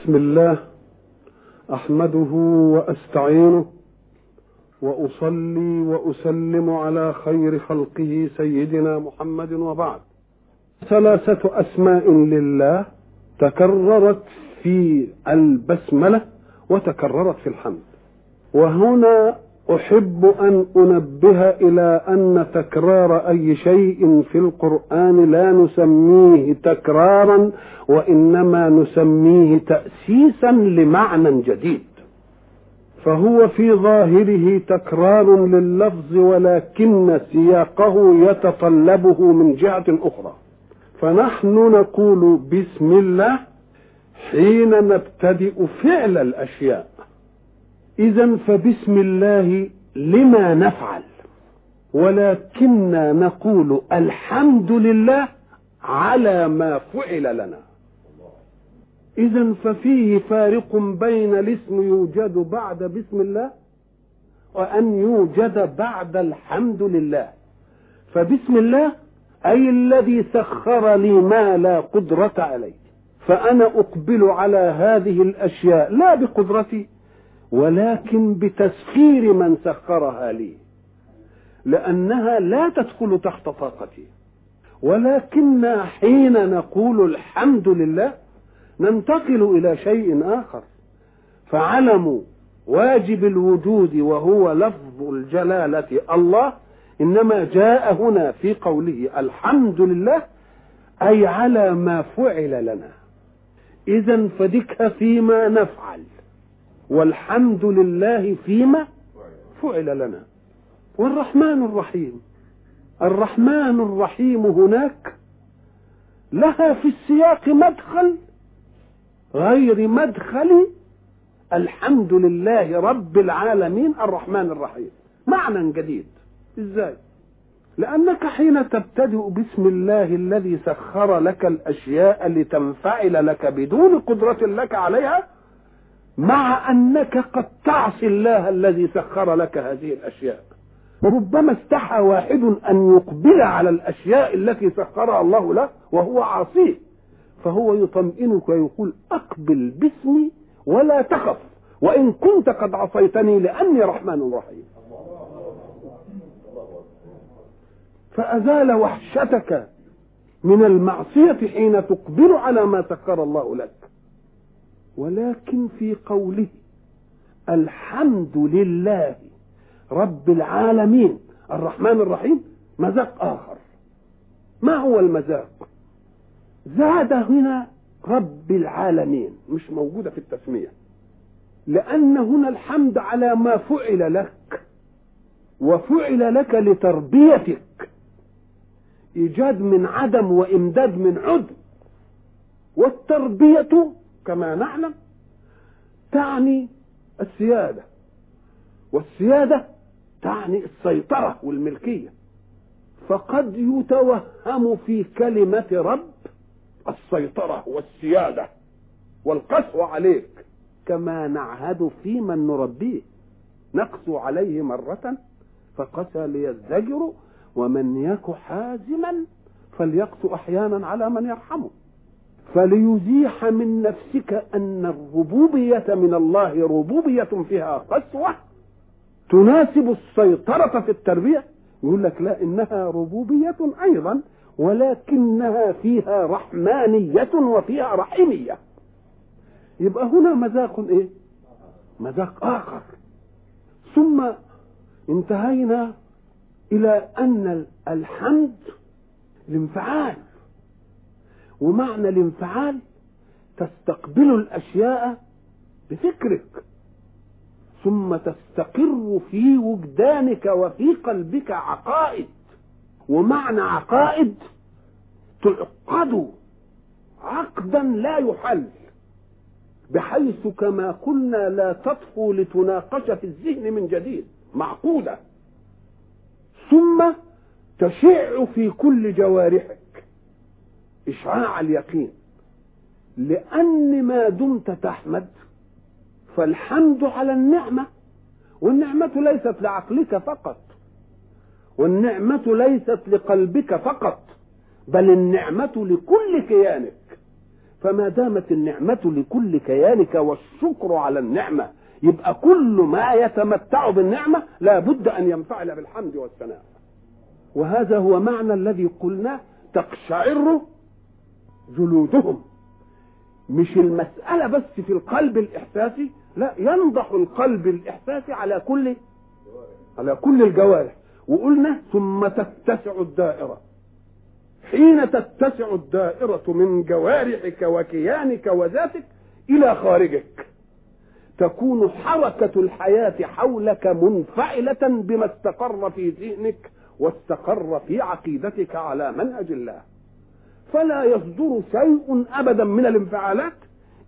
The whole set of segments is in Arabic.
بسم الله أحمده وأستعينه وأصلي وأسلم على خير خلقه سيدنا محمد وبعد. ثلاثة أسماء لله تكررت في البسملة وتكررت في الحمد. وهنا أحب أن أنبه إلى أن تكرار أي شيء في القرآن لا نسميه تكرارا وإنما نسميه تأسيسا لمعنى جديد. فهو في ظاهره تكرار لللفظ ولكن سياقه يتطلبه من جهة أخرى. فنحن نقول بسم الله حين نبتدئ فعل الأشياء. اذا فبسم الله لما نفعل. ولكننا نقول الحمد لله على ما فعل لنا. اذا ففيه فارق بين الاسم يوجد بعد بسم الله وأن يوجد بعد الحمد لله. فبسم الله أي الذي سخر لي ما لا قدرة عليه. فأنا أقبل على هذه الأشياء لا بقدرتي. ولكن بتسخير من سخرها لي لأنها لا تدخل تحت طاقتي. ولكن حين نقول الحمد لله ننتقل إلى شيء آخر. فعلم واجب الوجود وهو لفظ الجلالة الله إنما جاء هنا في قوله الحمد لله أي على ما فعل لنا. اذا فدك فيما نفعل. والحمد لله فيما فعل لنا. والرحمن الرحيم. الرحمن الرحيم هناك لها في السياق مدخل غير مدخل الحمد لله رب العالمين الرحمن الرحيم. معنى جديد. إزاي؟ لأنك حين تبتدئ بسم الله الذي سخر لك الأشياء لتنفعل لك بدون قدرة لك عليها مع أنك قد تعصي الله الذي سخر لك هذه الأشياء. ربما استحى واحد أن يقبل على الأشياء التي سخرها الله له وهو عاصيه فهو يطمئنك ويقول أقبل باسمي ولا تخف وإن كنت قد عصيتني لأني رحمن رحيم. فأزال وحشتك من المعصية حين تقبل على ما سخر الله لك. ولكن في قوله الحمد لله رب العالمين الرحمن الرحيم مذاق آخر. ما هو المذاق؟ زاد هنا رب العالمين مش موجودة في التسمية. لأن هنا الحمد على ما فعل لك وفعل لك لتربيتك. إيجاد من عدم وإمداد من عدم والتربية كما نعلم تعني السيادة. والسيادة تعني السيطرة والملكية. فقد يتوهم في كلمة رب السيطرة والسيادة. والقسوة عليك. كما نعهد في من نربيه. نقسو عليه مرة فقسى ليزدجر ومن يك حازما فليقسو أحيانا على من يرحمه. فليزيح من نفسك أن الربوبية من الله ربوبية فيها قسوة تناسب السيطرة في التربية. يقول لك لا إنها ربوبية أيضا ولكنها فيها رحمانية وفيها رحيمية. يبقى هنا مذاق إيه؟ مذاق آخر. ثم انتهينا إلى أن الحمد الانفعال ومعنى الانفعال تستقبل الأشياء بفكرك ثم تستقر في وجدانك وفي قلبك عقائد ومعنى عقائد تعقد عقدا لا يحل بحيث كما قلنا لا تطفو لتناقش في الذهن من جديد معقوده ثم تشع في كل جوارحك. إشعاع اليقين. لأن ما دمت تحمد فالحمد على النعمة. والنعمة ليست لعقلك فقط. والنعمة ليست لقلبك فقط بل النعمة لكل كيانك. فما دامت النعمة لكل كيانك والشكر على النعمة يبقى كل ما يتمتع بالنعمة لا بد أن ينفعل بالحمد والثناء. وهذا هو معنى الذي قلنا تقشعر جلودهم. مش المسألة بس في القلب الإحساسي لا ينضح القلب الإحساسي على كل على كل الجوارح. وقلنا ثم تتسع الدائرة. حين تتسع الدائرة من جوارحك وكيانك وذاتك إلى خارجك تكون حركة الحياة حولك منفعلة بما استقر في ذهنك واستقر في عقيدتك على منهج الله. فلا يصدر شيء أبدا من الانفعالات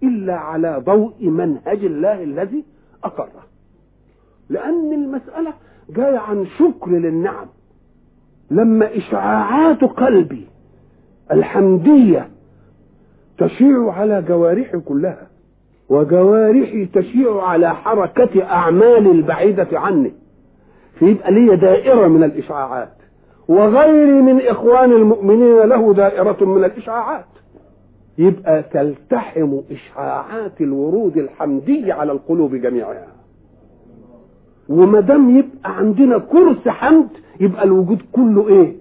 إلا على ضوء منهج الله الذي أقره. لأن المسألة جاية عن شكر للنعم. لما إشعاعات قلبي الحمدية تشيع على جوارحي كلها وجوارحي تشيع على حركة أعمالي البعيدة عني فيبقى لي دائرة من الإشعاعات. وغيري من إخوان المؤمنين له دائرة من الاشعاعات يبقى تلتحم اشعاعات الورود الحمدي على القلوب جميعها. وما دام يبقى عندنا كرس حمد يبقى الوجود كله إيه؟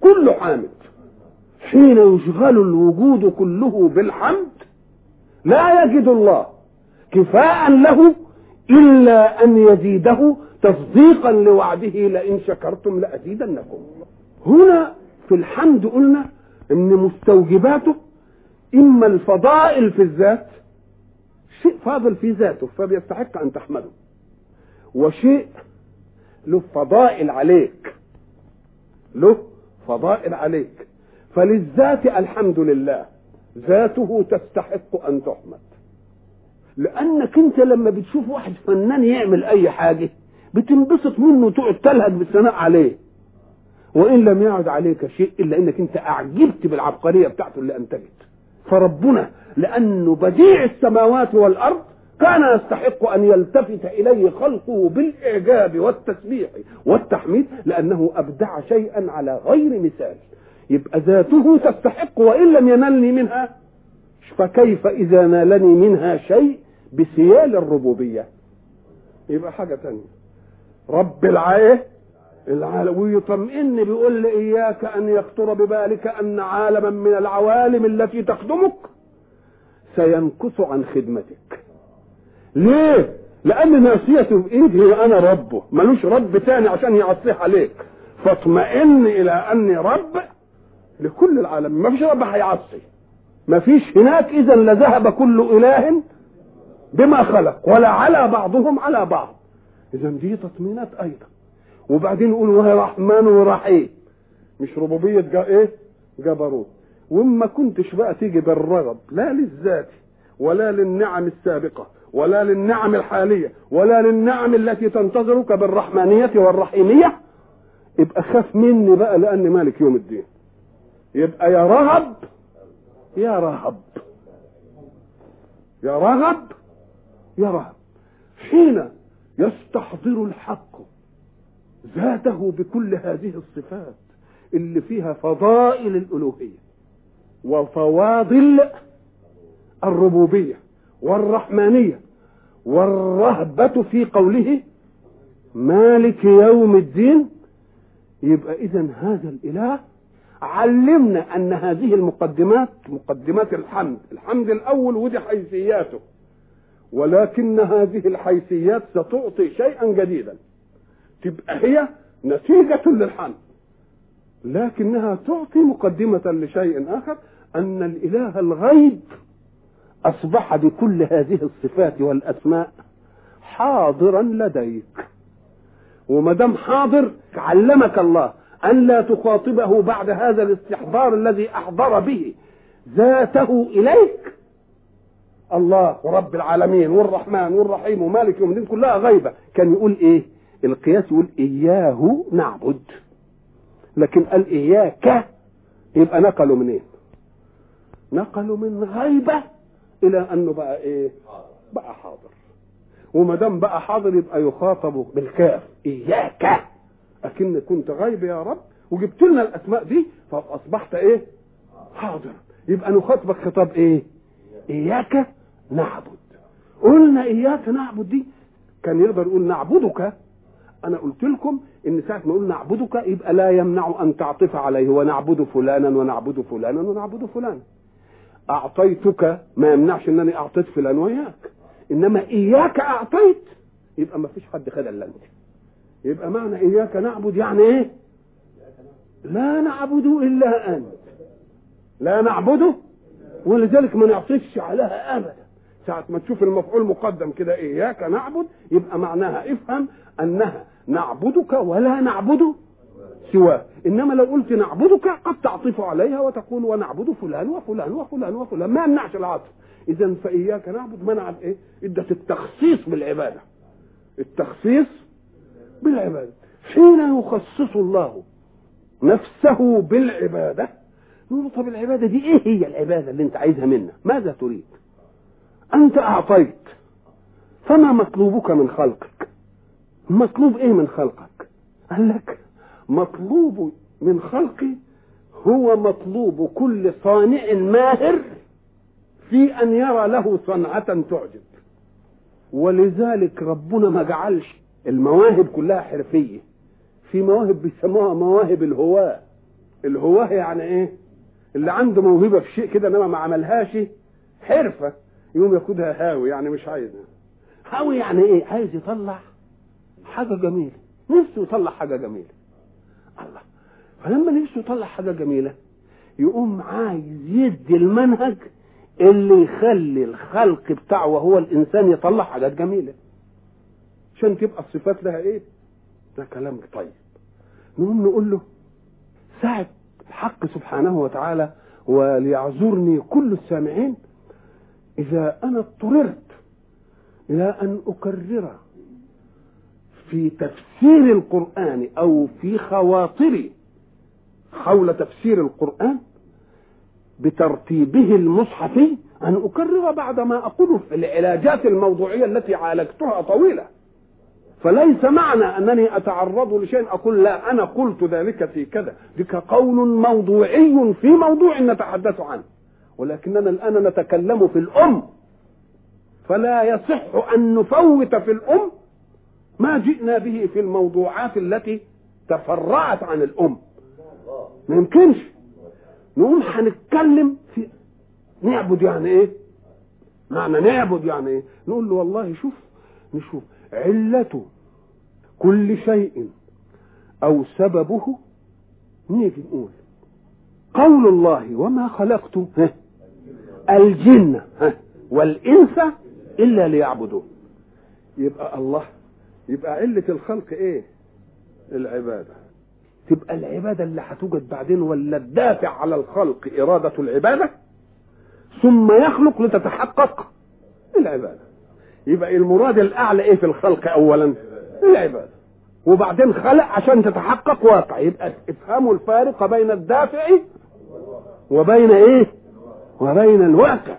كله حامد. حين يشغل الوجود كله بالحمد لا يجد الله كفاء له إلا أن يزيده تصديقا لوعده لئن شكرتم لأزيدنكم. هنا في الحمد قلنا إن مستوجباته إما الفضائل في الذات شيء فاضل في ذاته فبيستحق أن تحمده. وشيء له فضائل عليك له فضائل عليك. فللذات الحمد لله ذاته تستحق أن تحمد. لأنك أنت لما بتشوف واحد فنان يعمل أي حاجة بتنبسط منه وتقعد تلهج بالثناء عليه. وإن لم يعد عليك شيء إلا إنك أنت أعجبت بالعبقرية بتاعته اللي انتجت فربنا لأنه بديع السماوات والأرض كان يستحق أن يلتفت إليه خلقه بالإعجاب والتسبيح والتحميد لأنه أبدع شيئا على غير مثال. يبقى ذاته تستحق وإن لم ينلني منها فكيف إذا نالني منها شيء بسيال الربوبية؟ يبقى حاجة ثانية رب العاية؟ ويطمئن بيقول لي إياك أن يخطر ببالك أن عالما من العوالم التي تخدمك سينكس عن خدمتك. ليه؟ لأن ناسيته بايدي أنا ربه ملوش رب تاني عشان يعصيه عليك. فاطمئن إلى أني رب لكل العالم ما فيش رب هيعصي. ما فيش هناك اذا لذهب كل إله بما خلق ولا على بعضهم على بعض. إذا دي تطمينات أيضا. وبعدين نقول وهي رحمن ورحيم. مش ربوبية جا إيه؟ جبروت. وما كنتش بقى تيجي بالرغب لا للذات ولا للنعم السابقة ولا للنعم الحالية ولا للنعم التي تنتظرك بالرحمانية والرحيمية يبقى خاف مني بقى لأني مالك يوم الدين. يبقى يا رهب يا رهب. يا رهب يا رهب. حين يستحضر الحق ذاته بكل هذه الصفات اللي فيها فضائل الألوهية وفواضل الربوبية والرحمانية والرهبة في قوله مالك يوم الدين. يبقى اذا هذا الإله علمنا أن هذه المقدمات مقدمات الحمد الحمد الأول ودي حيثياته. ولكن هذه الحيثيات ستعطي شيئا جديدا. تبقى هي نتيجة للحمد لكنها تعطي مقدمة لشيء آخر أن الإله الغيب أصبح بكل هذه الصفات والأسماء حاضرا لديك. وما دام حاضر علمك الله أن لا تخاطبه بعد هذا الاستحضار الذي أحضر به ذاته إليك. الله ورب العالمين والرحمن والرحيم ومالك يوم الدين كلها غيبة. كان يقول إيه؟ القياس يقول إياه نعبد. لكن قال إياك يبقى نقلوا منين؟ إيه؟ نقلوا من غيبة إلى أنه بقى إيه؟ بقى حاضر. وما دام بقى حاضر يبقى يخاطب بالكاف. إياك! أكن كنت غيب يا رب وجبت لنا الأسماء دي فأصبحت إيه؟ حاضر. يبقى نخاطبك خطاب إيه؟ إياك! نعبد. قلنا إياك نعبد دي. كان يقدر يقول نعبدك. أنا قلت لكم إن ساعة ما أقول نعبدك يبقى لا يمنع أن تعطف عليه. ونعبد فلانا ونعبد فلانا ونعبد فلانا. أعطيتك ما يمنعش انني أعطيت فلان وياك. إنما إياك أعطيت. يبقى ما فيش حد خد إلا أنت. يبقى معنى إياك نعبد يعني إيه؟ لا نعبد إلا أنت. لا نعبده ولذلك ما نعطفش عليها ابدا. ساعة ما تشوف المفعول مقدم كده إياك نعبد يبقى معناها افهم أنها نعبدك ولا نعبد سواه إنما لو قلت نعبدك قد تعطف عليها وتقول ونعبد فلان وفلان وفلان وفلان. ما يمنعش العطف. اذا فإياك نعبد منع إيه ادت التخصيص بالعبادة. التخصيص بالعبادة. حين يخصص الله نفسه بالعبادة نقول طب العبادة دي إيه هي العبادة اللي أنت عايزها منا؟ ماذا تريد؟ أنت أعطيت. فما مطلوبك من خلقك؟ مطلوب إيه من خلقك؟ قال لك مطلوب من خلقي هو مطلوب كل صانع ماهر في أن يرى له صنعة تعجب. ولذلك ربنا ما جعلش المواهب كلها حرفية. في مواهب بيسموها مواهب الهواة الهواة يعني إيه؟ اللي عنده موهبة في شيء كده إنما ما عملهاش حرفة. يقوم ياخدها هاوي يعني مش عايزها. هاوي يعني إيه؟ عايز يطلع حاجة جميلة. نفسه يطلع حاجة جميلة. الله. فلما نفسه يطلع حاجة جميلة يقوم عايز يدي المنهج اللي يخلي الخلق بتاعه وهو الإنسان يطلع حاجات جميلة. عشان تبقى الصفات لها إيه؟ ده كلام طيب. نقوم نقول له ساعة الحق سبحانه وتعالى وليعذرني كل السامعين إذا أنا اضطررت إلى أن أكرر في تفسير القرآن أو في خواطري حول تفسير القرآن بترتيبه المصحفي أن أكرر بعد ما أقوله في العلاجات الموضوعية التي عالجتها طويلة. فليس معنى أنني أتعرض لشيء أقول لا أنا قلت ذلك في كذا. ذلك قول موضوعي في موضوع نتحدث عنه. ولكننا الآن نتكلم في الأم. فلا يصح أن نفوت في الأم ما جئنا به في الموضوعات التي تفرعت عن الأم. ما يمكنش نقوم هنتكلم في نعبد يعني إيه؟ معنى نعبد يعني إيه؟ نقول له والله شوف نشوف. علة كل شيء أو سببه نيجي نقول قول الله وما خلقت. الجن والإنس إلا ليعبدون. يبقى الله يبقى علة الخلق إيه؟ العبادة. تبقى العبادة اللي هتوجد بعدين ولا الدافع على الخلق إرادة العبادة؟ ثم يخلق لتتحقق العبادة. يبقى المراد الأعلى إيه في الخلق أولا؟ العبادة. وبعدين خلق عشان تتحقق واقع. يبقى افهموا الفارق بين الدافع وبين إيه؟ وبين الواقع.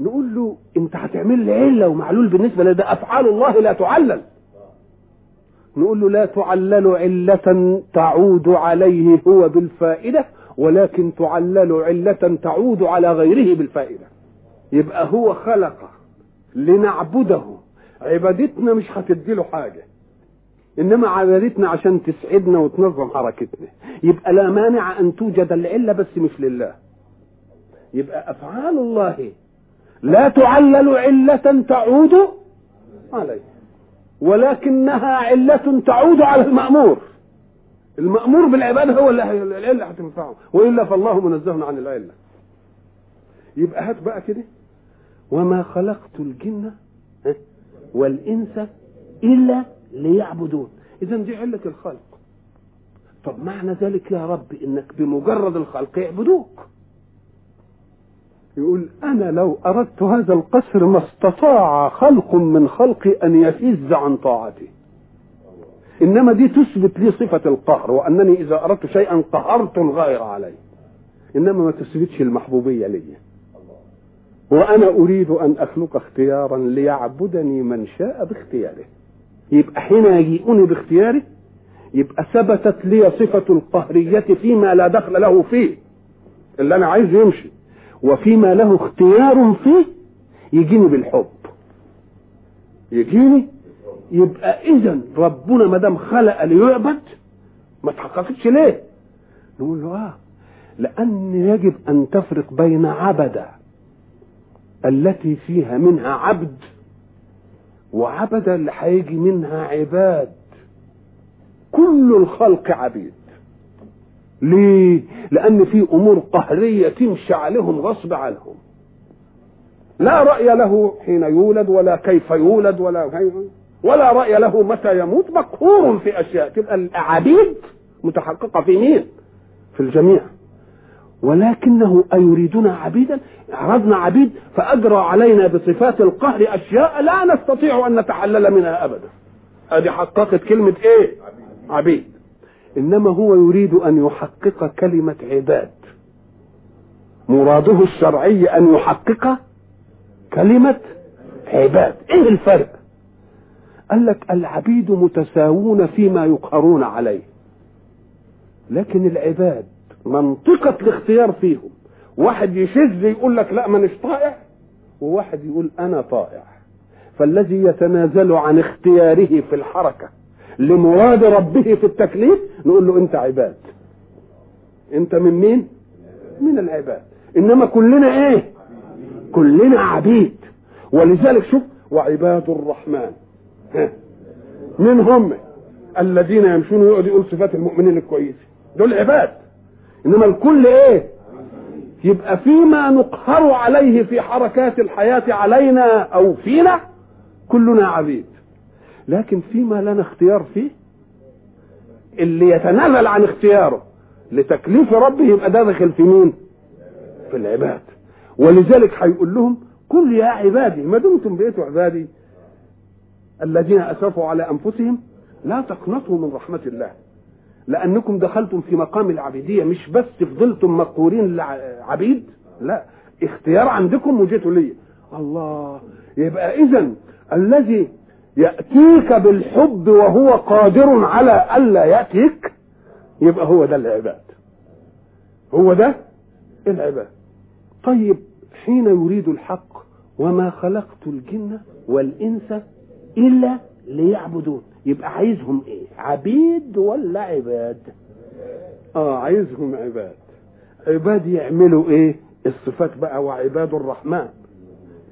نقول له انت هتعمل لي عله ومعلول بالنسبة لده؟ أفعال الله لا تعلل. نقول له لا تعلل علة تعود عليه هو بالفائدة ولكن تعلل علة تعود على غيره بالفائدة. يبقى هو خلق لنعبده. عبادتنا مش هتدي له حاجة. إنما عبادتنا عشان تسعدنا وتنظم حركتنا. يبقى لا مانع أن توجد العلة بس مش لله. يبقى أفعال الله لا تعلل علة تعود عليه ولكنها علة تعود على المأمور. المأمور بالعبادة هو اللي العلة هتنفعه. وإلا فالله منزه عن العلة. يبقى هات بقى كده. وما خلقت الجن والإنس إلا ليعبدون. إذا دي علة الخلق. طب معنى ذلك يا رب إنك بمجرد الخلق يعبدوك. يقول أنا لو أردت هذا القصر ما استطاع خلق من خلقي أن يفز عن طاعتي. إنما دي تثبت لي صفة القهر وأنني إذا أردت شيئا قهرت الغير عليه. إنما ما تثبتش المحبوبية لي. وأنا أريد أن أخلق اختيارا ليعبدني من شاء باختياره. يبقى حين يجيئني باختياره يبقى ثبتت لي صفة القهرية فيما لا دخل له فيه. اللي أنا عايزه يمشي. وفيما له اختيار فيه يجيني بالحب. يجيني؟ يبقى اذا ربنا ما دام خلق ليعبد ما تحققتش ليه؟ نقول له آه لأن يجب أن تفرق بين عبد التي فيها منها عبد وعبد اللي هيجي منها عباد. كل الخلق عبيد. ليه؟ لأن في أمور قهرية تمشي عليهم غصب عنهم. لا رأي له حين يولد ولا كيف يولد ولا ولا رأي له متى يموت. مقهور في أشياء. تبقى العبيد متحققة في مين؟ في الجميع. ولكنه أيريدنا عبيدا؟ عرضنا عبيد فأجرى علينا بصفات القهر أشياء لا نستطيع أن نتحلل منها أبدا. هذه حققت كلمة إيه؟ عبيد. إنما هو يريد أن يحقق كلمة عباد. مراده الشرعي أن يحقق كلمة عباد. إيه الفرق؟ قال لك العبيد متساوون فيما يقهرون عليه. لكن العباد منطقة الاختيار فيهم. واحد يشذ يقول لك لا مانيش طائع وواحد يقول أنا طائع. فالذي يتنازل عن اختياره في الحركة لمراد ربه في التكليف نقول له أنت عباد. أنت من مين؟ من العباد. إنما كلنا إيه؟ كلنا عبيد. ولذلك شوف وعباد الرحمن. من هم الذين يمشون ويقعد يقول صفات المؤمنين الكويسين دول عباد. إنما الكل إيه؟ يبقى فيما نقهر عليه في حركات الحياة علينا أو فينا كلنا عبيد. لكن فيما لنا اختيار فيه اللي يتنازل عن اختياره لتكليف ربه يبقى ده داخل في مين؟ في العباد. ولذلك هيقول لهم كل يا عبادي ما دمتم بقيتوا عبادي الذين أسرفوا على أنفسهم؟ لا تقنطوا من رحمة الله لأنكم دخلتم في مقام العبيدية مش بس فضلتم مقهورين عبيد لا اختيار عندكم وجيتوا لي. الله يبقى اذا الذي يأتيك بالحب وهو قادر على ألا يأتيك يبقى هو ده العباد. هو ده العباد. طيب حين يريد الحق وما خلقت الجن والإنس إلا ليعبدون يبقى عايزهم إيه؟ عبيد ولا عباد؟ آه عايزهم عباد. عباد يعملوا إيه؟ الصفات بقى وعباد الرحمن.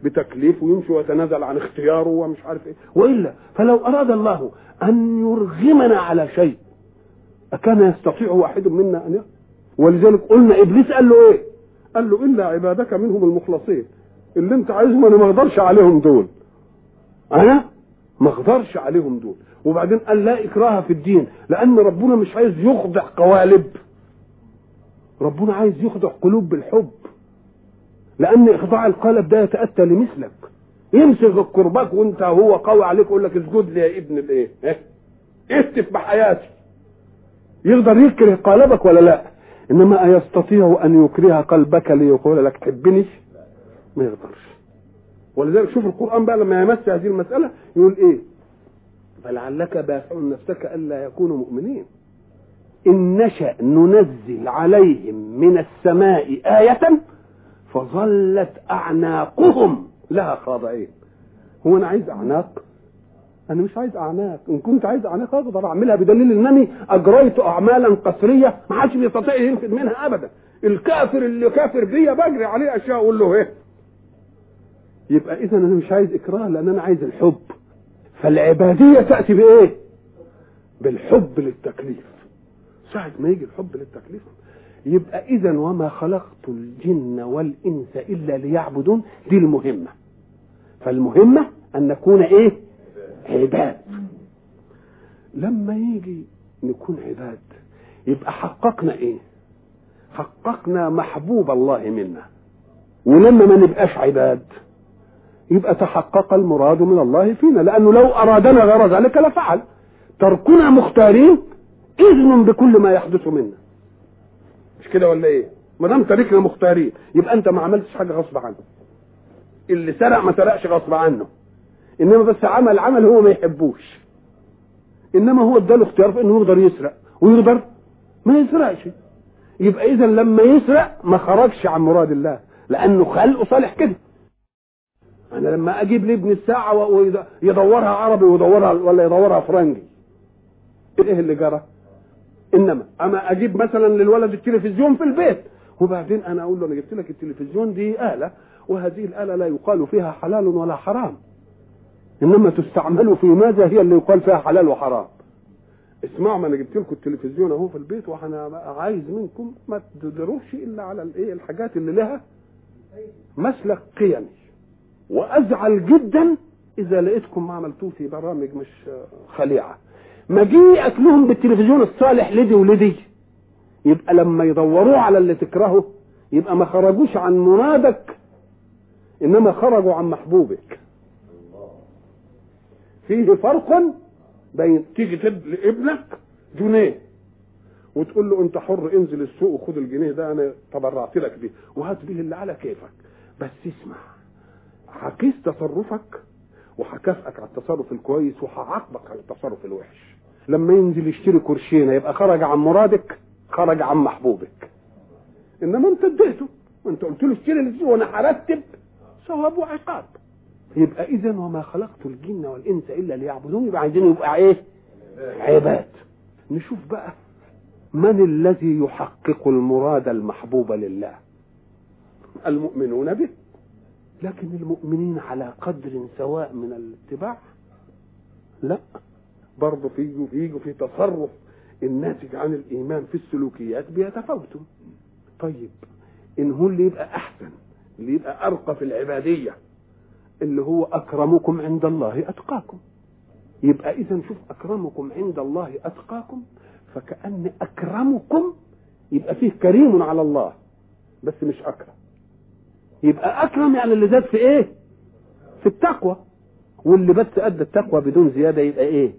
بتكليف ويمشي ويتنازل عن اختياره ومش عارف إيه. وإلا فلو أراد الله أن يرغمنا على شيء أكان يستطيع واحد منا أن ولذلك قلنا إبليس قال له إيه؟ قال له إلا عبادك منهم المخلصين. اللي أنت عايزهم أنا ما أقدرش عليهم دول. أنا ما أقدرش عليهم دول. وبعدين قال لا إكراه في الدين لأن ربنا مش عايز يخضع قوالب. ربنا عايز يخضع قلوب بالحب. لأن إخضاع القالب ده يتأتى لمثلك. يمسك الكرباك وأنت هو قوي عليك يقول لك اسجد لي يا ابن الإيه؟ آه؟ اهتف بحياتي يقدر يكره قالبك ولا لا؟ إنما ايستطيع أن يكره قلبك ليقول لك تحبني ما يقدرش. ولذلك شوف القرآن بقى لما يمس هذه المسألة يقول إيه؟ فلعلك باخع نفسك ألا يكونوا مؤمنين. إن نشأ ننزل عليهم من السماء آية فظلت أعناقهم. لها خاضعين هو أنا عايز أعناق؟ أنا مش عايز أعناق. إن كنت عايز أعناق أقدر أعملها بدليل إنني أجريت أعمالا قسرية ما حدش بيستطيع ينفذ منها أبدا. الكافر اللي كافر بيا بجري عليه أشياء أقول له إيه؟ يبقى اذا أنا مش عايز إكراه لأن أنا عايز الحب. فالعبادية تأتي بإيه؟ بالحب للتكليف. ساعة ما يجي الحب للتكليف يبقى إذا وما خلقت الجن والإنس إلا ليعبدون دي المهمة. فالمهمة أن نكون إيه؟ عباد. لما يجي نكون عباد يبقى حققنا إيه؟ حققنا محبوب الله منا. ولما ما نبقاش عباد يبقى تحقق المراد من الله فينا. لأنه لو أرادنا غير ذلك لفعل. تركنا مختارين إذن بكل ما يحدث منا. مش كده ولا إيه؟ ما دام تركنا مختارين يبقى أنت ما عملتش حاجة غصب عنه. اللي سرق ما سرقش غصب عنه. إنما بس عمل عمل هو ما يحبوش. إنما هو اداله اختيار في إنه يقدر يسرق ويقدر ما يسرقش. يبقى اذا لما يسرق ما خرجش عن مراد الله لأنه خلقه صالح كده. أنا لما أجيب لابني الساعة ويدورها عربي ويدورها ولا يدورها فرنجي. إيه اللي جرى؟ إنما أما أجيب مثلا للولد التلفزيون في البيت وبعدين أنا أقول له أنا جبت لك التلفزيون دي آلة وهذه الآلة لا يقال فيها حلال ولا حرام. إنما تستعمل في ماذا هي اللي يقال فيها حلال وحرام؟ اسمعوا ما أنا جبت لكم التلفزيون أهو في البيت وأنا عايز منكم ما تدروش إلا على الإيه الحاجات اللي لها مسلك قيمي. وأزعل جدا إذا لقيتكم ما عملتوه في برامج مش خليعة. مجيئك لهم بالتلفزيون الصالح لدي ولدي. يبقى لما يدوروه على اللي تكرهه يبقى ما خرجوش عن مرادك إنما خرجوا عن محبوبك. فيه فرق بين تيجي لابنك جنيه وتقول له انت حر انزل السوق وخد الجنيه ده أنا تبرعت لك بيه. وهات به اللي على كيفك. بس اسمع هقيس تصرفك وهكافئك على التصرف الكويس وهعاقبك على التصرف الوحش. لما ينزل يشتري كرشينه يبقى خرج عن مرادك خرج عن محبوبك. إنما أنت اديته. وانت قلت له اشتري اللي وأنا هرتب. ثواب وعقاب. يبقى إذا وما خلقت الجن والإنس إلا ليعبدون يبقى عايزين يبقى إيه؟ عباد. نشوف بقى من الذي يحقق المراد المحبوب لله؟ المؤمنون به. لكن المؤمنين على قدر سواء من الاتباع لا. برضه في في في تصرف الناتج عن الإيمان في السلوكيات بيتفاوتوا. طيب إن هو اللي يبقى أحسن اللي يبقى أرقى في العبادية اللي هو أكرمكم عند الله أتقاكم. يبقى اذا شوف أكرمكم عند الله أتقاكم فكأن أكرمكم يبقى فيه كريم على الله بس مش أكرم. يبقى أكرم يعني اللي زاد في إيه؟ في التقوى. واللي بس أدى التقوى بدون زيادة يبقى إيه؟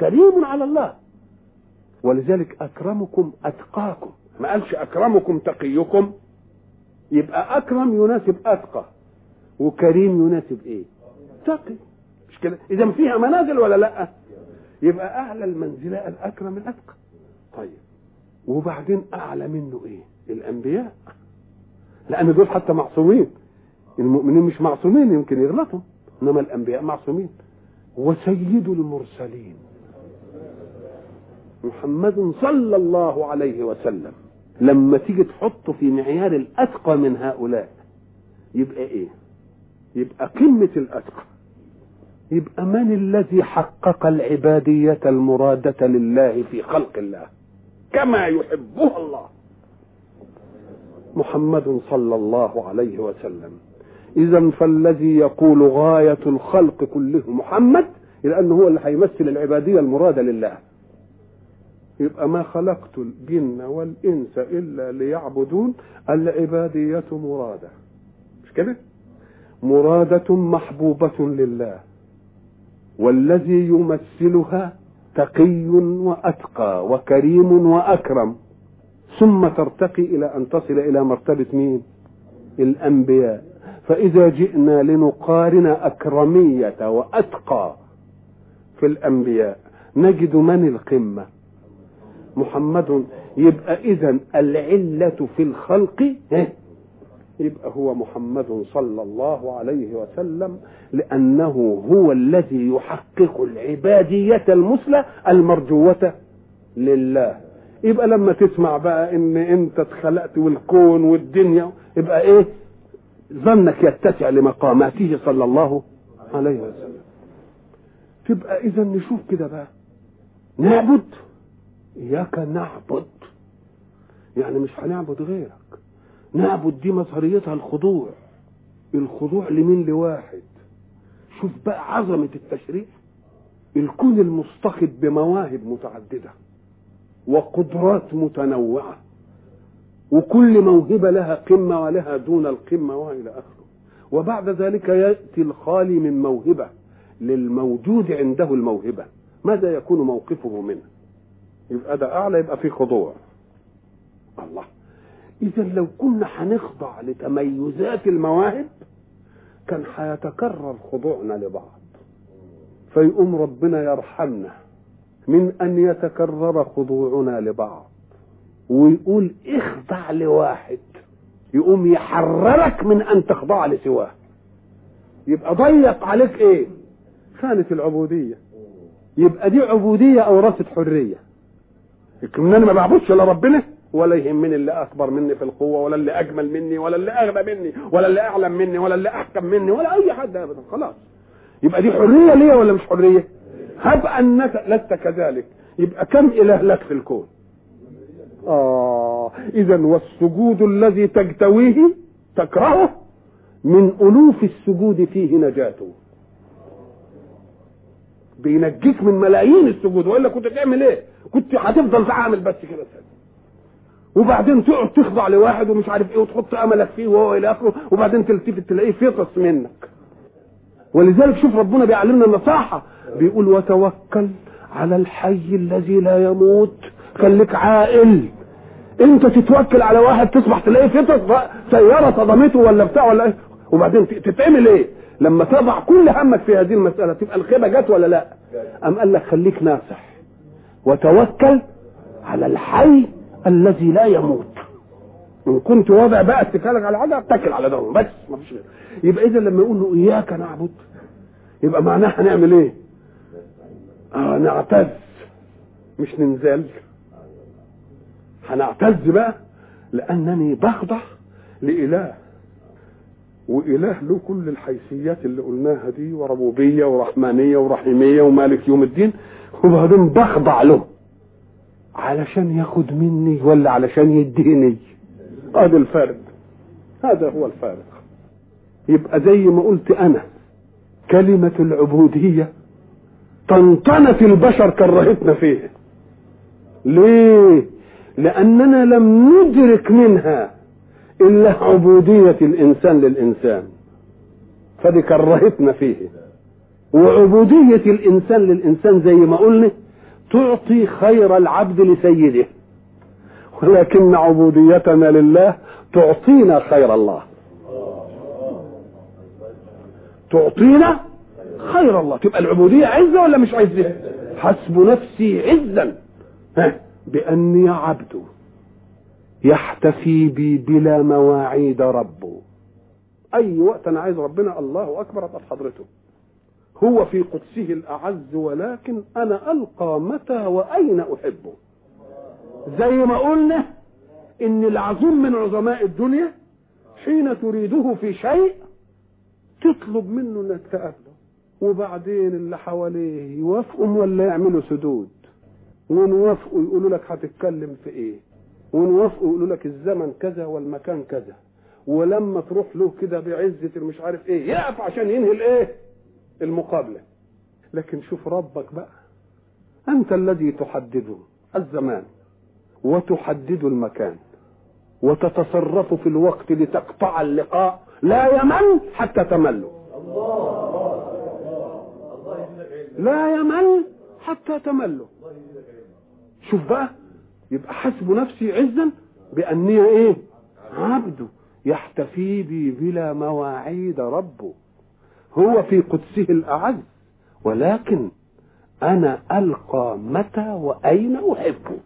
كريم على الله. ولذلك أكرمكم أتقاكم. ما قالش أكرمكم تقيكم. يبقى أكرم يناسب أتقى. وكريم يناسب إيه؟ تقي. مش كده؟ إذا فيها منازل ولا لأ؟ يبقى أعلى المنزلة الأكرم الأتقى. طيب. وبعدين أعلى منه إيه؟ الأنبياء. لأن دول حتى معصومين. المؤمنين مش معصومين يمكن يغلطوا. إنما الأنبياء معصومين. وسيد المرسلين. محمد صلى الله عليه وسلم. لما تيجي تحطه في معيار الأتقى من هؤلاء يبقى إيه؟ يبقى قمة الأتقى. يبقى من الذي حقق العبادية المرادة لله في خلق الله؟ كما يحبها الله. محمد صلى الله عليه وسلم. اذا فالذي يقول غاية الخلق كله محمد لأنه هو اللي هيمثل العبادية المرادة لله. يبقى ما خلقت الجن والإنس إلا ليعبدون العبادية مرادة. مش كده؟ مرادة محبوبة لله. والذي يمثلها تقي وأتقى وكريم وأكرم. ثم ترتقي إلى أن تصل إلى مرتبة مين؟ الأنبياء. فإذا جئنا لنقارن أكرمية وأتقى في الأنبياء نجد من القمة؟ محمد. يبقى إذا العلة في الخلق يبقى هو محمد صلى الله عليه وسلم لأنه هو الذي يحقق العبادية المثلى المرجوة لله. يبقى لما تسمع بقى إن أنت اتخلقت والكون والدنيا يبقى إيه؟ ظنك يتسع لمقاماته صلى الله عليه وسلم. تبقى اذا نشوف كده بقى. نعبد؟ إياك نعبد. يعني مش هنعبد غيرك. نعبد دي مظهريتها الخضوع. الخضوع لمين؟ لواحد. شوف بقى عظمة التشريع. الكون المصطخب بمواهب متعددة. وقدرات متنوعة. وكل موهبة لها قمة ولها دون القمة وإلى آخره. وبعد ذلك يأتي الخالي من موهبة للموجود عنده الموهبة. ماذا يكون موقفه منه؟ يبقى ده أعلى يبقى في خضوع. الله. إذا لو كنا هنخضع لتميزات المواهب كان هيتكرر خضوعنا لبعض. فيقوم ربنا يرحمنا. من أن يتكرر خضوعنا لبعض. ويقول اخضع لواحد. يقوم يحررك من أن تخضع لسواه. يبقى ضيق عليك إيه؟ خانة العبودية. يبقى دي عبودية اورثت حرية. لكن أنا ما بعبدش إلا ربنا ولا يهمني اللي أكبر مني في القوة ولا اللي أجمل مني ولا اللي أغنى مني ولا اللي أعلم مني ولا اللي أحكم مني ولا أي حد ابدا. خلاص. يبقى دي حرية ليا ولا مش حرية؟ هب أنك لست كذلك. يبقى كم إله لك في الكون؟ آه اذا والسجود الذي تجتويه تكرهه من ألوف السجود فيه نجاته. بينجيك من ملايين السجود. وإلا كنت تعمل إيه؟ كنت هتفضل تعمل بس كده. وبعدين تقعد تخضع لواحد ومش عارف إيه وتحط أملك فيه وهو إلى آخره وبعدين تلتفت تلاقيه فطس منك. ولذلك شوف ربنا بيعلمنا النصاحة. بيقول وتوكل على الحي الذي لا يموت. خليك عاقل انت تتوكل على واحد تصبح تلاقيه فطس سياره صدمته ولا بتاع ولا إيه. وبعدين تتعمل إيه؟ لما تضع كل همك في هذه المسألة تبقى الخيبة جت ولا لا؟ أم قال لك خليك ناصح. وتوكل على الحي الذي لا يموت. إن كنت واضع بقى اتكالك على حاجة اتكل على ده بس ما فيش غير. يبقى اذا لما يقول له إياك نعبد يبقى معناه هنعمل إيه؟ آه نعتز. مش ننزل. هنعتز بقى لأنني بخضع لإله. وإله له كل الحيثيات اللي قلناها دي وربوبية ورحمانية ورحيمية ومالك يوم الدين. وبعدين بخضع له. علشان ياخد مني ولا علشان يديني. هذا الفارق. هذا هو الفارق. يبقى زي ما قلت أنا كلمة العبودية طنطنة البشر كرهتنا فيه ليه؟ لأننا لم ندرك منها إلا عبودية الإنسان للإنسان. فدي كرهتنا فيه وعبودية الإنسان للإنسان زي ما قلنا تعطي خير العبد لسيده. ولكن عبوديتنا لله تعطينا خير الله. تعطينا خير الله. تبقى العبودية عزة ولا مش عزة؟ حسب نفسي عزا. بأني عبد يحتفي بي بلا مواعيد ربه. أي وقت أنا عايز ربنا الله أكبر أبقى حضرته. هو في قدسه الأعز ولكن أنا ألقى متى وأين أحبه. زي ما قلنا إن العظيم من عظماء الدنيا حين تريده في شيء تطلب منه إنك تقابله. وبعدين اللي حواليه يوافقوا ولا يعملوا سدود. ونوافقوا يقولوا لك هتتكلم في إيه؟ ونوافقوا يقولوا لك الزمن كذا والمكان كذا. ولما تروح له كده بعزة مش عارف إيه يقف عشان ينهي الإيه؟ المقابلة. لكن شوف ربك بقى. أنت الذي تحدده. الزمان. وتحدد المكان وتتصرف في الوقت لتقطع اللقاء لا يمل حتى تمل. لا يمل حتى تمل. شوف بقى يبقى حسب نفسي عزا بأني إيه؟ عبده يحتفي بي بلا مواعيد ربه هو في قدسه الأعز ولكن أنا ألقى متى وأين أحبه.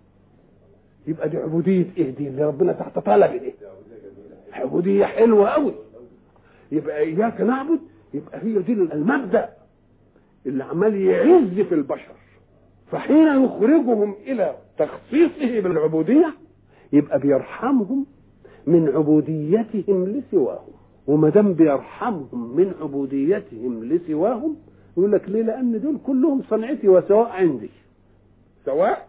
يبقى دي عبودية إيه؟ دي اللي ربنا تحت طلب إيه؟ عبودية حلوة أوي. يبقى إياك نعبد يبقى هي دي المبدأ اللي عمال يعز في البشر. فحين يخرجهم إلى تخصيصه بالعبودية يبقى بيرحمهم من عبوديتهم لسواهم. وما دام بيرحمهم من عبوديتهم لسواهم يقول لك ليه؟ لأن دول كلهم صنعتي وسواء عندي. سواء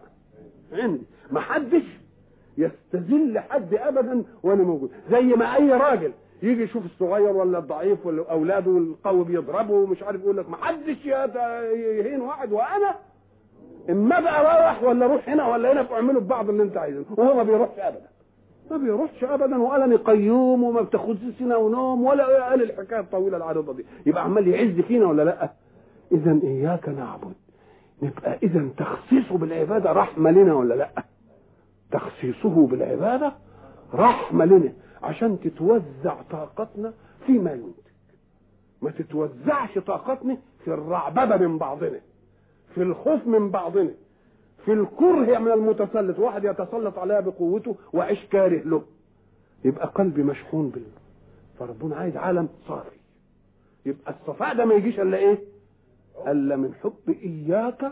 عندي. ما حدش يستذل حد ابدا وأنا موجود. زي ما أي راجل يجي يشوف الصغير ولا الضعيف ولا أولاده والقوي بيضربه ومش عارف يقول لك ما حدش يهين واحد. وأنا اما بقى رايح ولا روح هنا ولا هنا اعملوا ببعض اللي أنت عايزه. وهو ما بيروحش ابدا. ما بيروحش ابدا وقال قيوم وما بتاخدش سنة ونوم ولا قال الحكاية الطويلة العريضة دي. يبقى عمال يعز فينا ولا لأ؟ اذا إياك نعبد. نبقى اذا تخصيصه بالعبادة رحمة لنا ولا لأ؟ تخصيصه بالعبادة رحمة لنا عشان تتوزع طاقتنا فيما ينتج. ما تتوزعش طاقتنا في الرعببة من بعضنا في الخوف من بعضنا في في الكره من المتسلط. واحد يتسلط عليها بقوته وعيش كاره له. يبقى قلبي مشحون بال فربنا عايز عالم صافي. يبقى الصفاء ده ما يجيش إلا إيه؟ إلا من حب إياك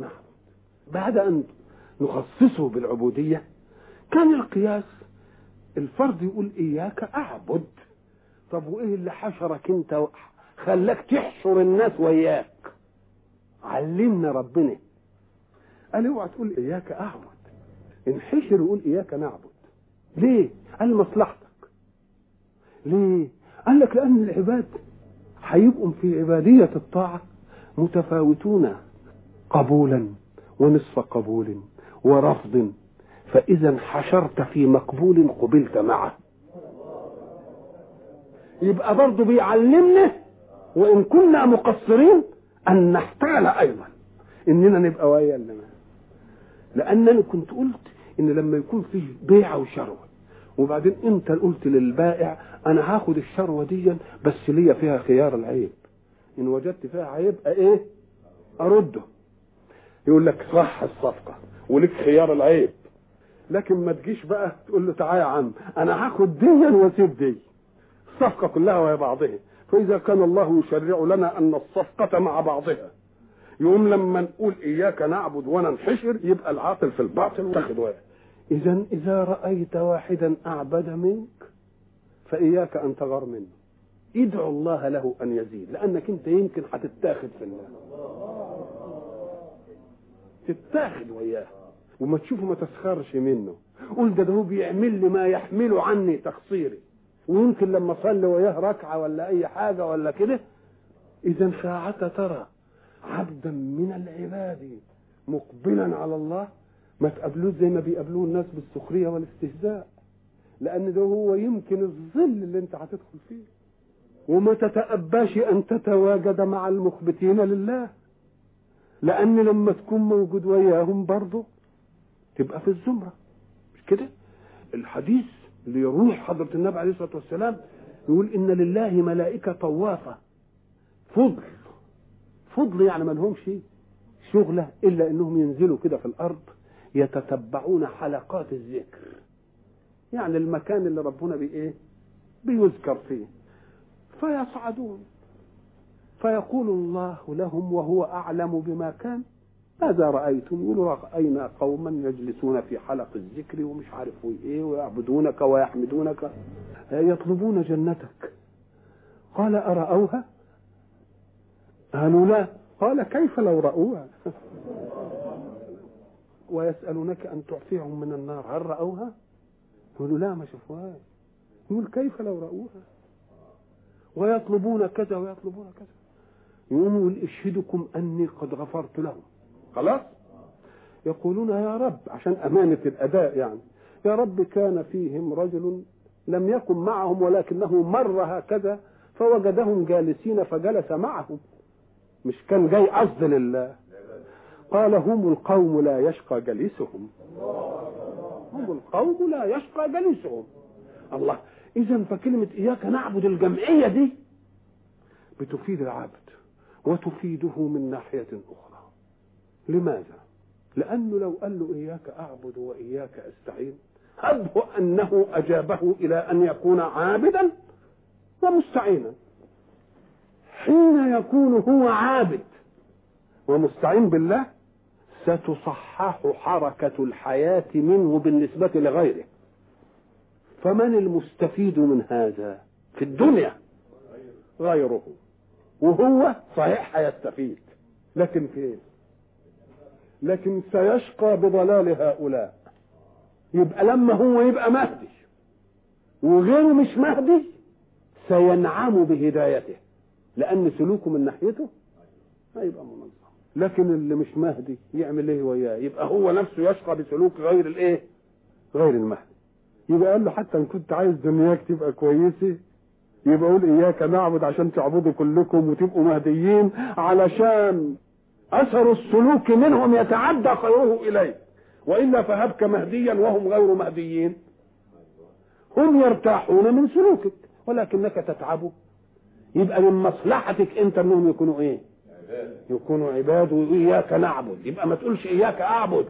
نعبد. بعد أن نخصصه بالعبودية. كان القياس الفرد يقول إياك أعبد. طب وإيه اللي حشرك أنت خلاك تحشر الناس وياك؟ علمنا ربنا. قال اوعى تقول إياك أعبد. انحشر وقول إياك نعبد. ليه؟ قال مصلحتك. ليه؟ قال لك لأن العباد هيبقوا في عبادية الطاعة متفاوتون قبولا ونصف قبول. ورفض. فإذا حشرت في مقبول قبلت معه. يبقى برضه بيعلمنا وإن كنا مقصرين أن نحتال أيضا. إننا نبقى ويا اللي لأنني كنت قلت إن لما يكون فيه بيع وشروة وبعدين أنت قلت للبائع أنا هاخد الشروة دي بس ليا فيها خيار العيب. إن وجدت فيها عيب إيه؟ أرده. يقول لك صح الصفقة. ولك خيار العيب. لكن ما تجيش بقى تقول له تعالى يا عم أنا هاخد دي وأسيب دي. الصفقة كلها وهي بعضها. فإذا كان الله يشرع لنا أن الصفقة مع بعضها. يقوم لما نقول إياك نعبد وننحشر يبقى العاطل في الباطل وتاخد واحد إذا إذا رأيت واحدا أعبد منك فإياك أن تغار منه. ادعو الله له أن يزيد لأنك أنت يمكن هتتاخد في الله. تتاخد وياه. وما تشوفه ما تسخرش منه. قول ده هو بيعمل لي ما يحمله عني تقصيري. ويمكن لما اصلي وياه ركعة ولا أي حاجة ولا كده إذا ساعة ترى عبدا من العباد مقبلا على الله. ما تقابلوش زي ما بيقابلوه الناس بالسخرية والاستهزاء. لأن ده هو يمكن الظل اللي أنت هتدخل فيه. وما تتأباش أن تتواجد مع المخبتين لله. لأن لما تكون موجود وياهم برضه تبقى في الزمرة. مش كده؟ الحديث اللي يروح حضرة النبي عليه الصلاة والسلام يقول إن لله ملائكة طوافة. فضل. فضل يعني ما لهمش شغلة إلا إنهم ينزلوا كده في الأرض يتتبعون حلقات الذكر. يعني المكان اللي ربنا بإيه بيذكر فيه. فيصعدون. فيقول الله لهم وهو أعلم بما كان. ماذا رأيتم؟ يقولوا رأينا قوما يجلسون في حلق الذكر ومش عارف إيه ويعبدونك ويحمدونك. يطلبون جنتك. قال أرأوها؟ قالوا لا. قال كيف لو رأوها؟ ويسألونك أن تعفيهم من النار هل رأوها؟ يقولوا لا ما شافوهاش يقول كيف لو رأوها؟ ويطلبون كذا ويطلبون كذا. يقوم اشهدكم أني قد غفرت لهم. خلاص؟ يقولون يا رب عشان أمانة الأداء يعني يا رب كان فيهم رجل لم يكن معهم ولكنه مر هكذا فوجدهم جالسين فجلس معهم. مش كان جاي قصد لله. قال هم القوم لا يشقى جليسهم. هم القوم لا يشقى جليسهم. الله اذا فكلمة إياك نعبد الجمعية دي بتفيد العبد وتفيده من ناحية أخرى. لماذا؟ لأنه لو قال له إياك أعبد وإياك أستعين هبه أنه أجابه إلى أن يكون عابدا ومستعينا. حين يكون هو عابد ومستعين بالله ستصحح حركة الحياة منه بالنسبة لغيره. فمن المستفيد من هذا في الدنيا؟ غيره. وهو صحيح هيستفيد. لكن فين لكن سيشقى بضلال هؤلاء. يبقى لما هو يبقى مهدي وغيره مش مهدي سينعم بهدايته لأن سلوكه من ناحيته هيبقى منظم. لكن اللي مش مهدي يعمل إيه وياه؟ يبقى هو نفسه يشقى بسلوك غير الإيه؟ غير المهدي. يبقى قال له حتى إن كنت عايز دنياك تبقى كويسة يبقى قول إياك نعبد عشان تعبدوا كلكم وتبقوا مهديين علشان أثر السلوك منهم يتعدى خيره إليه. وإلا فهبك مهديا وهم غير مهديين. هم يرتاحون من سلوكك ولكنك تتعب. يبقى من مصلحتك أنت أنهم يكونوا إيه؟ يكونوا عباد وإياك نعبد. يبقى ما تقولش إياك أعبد.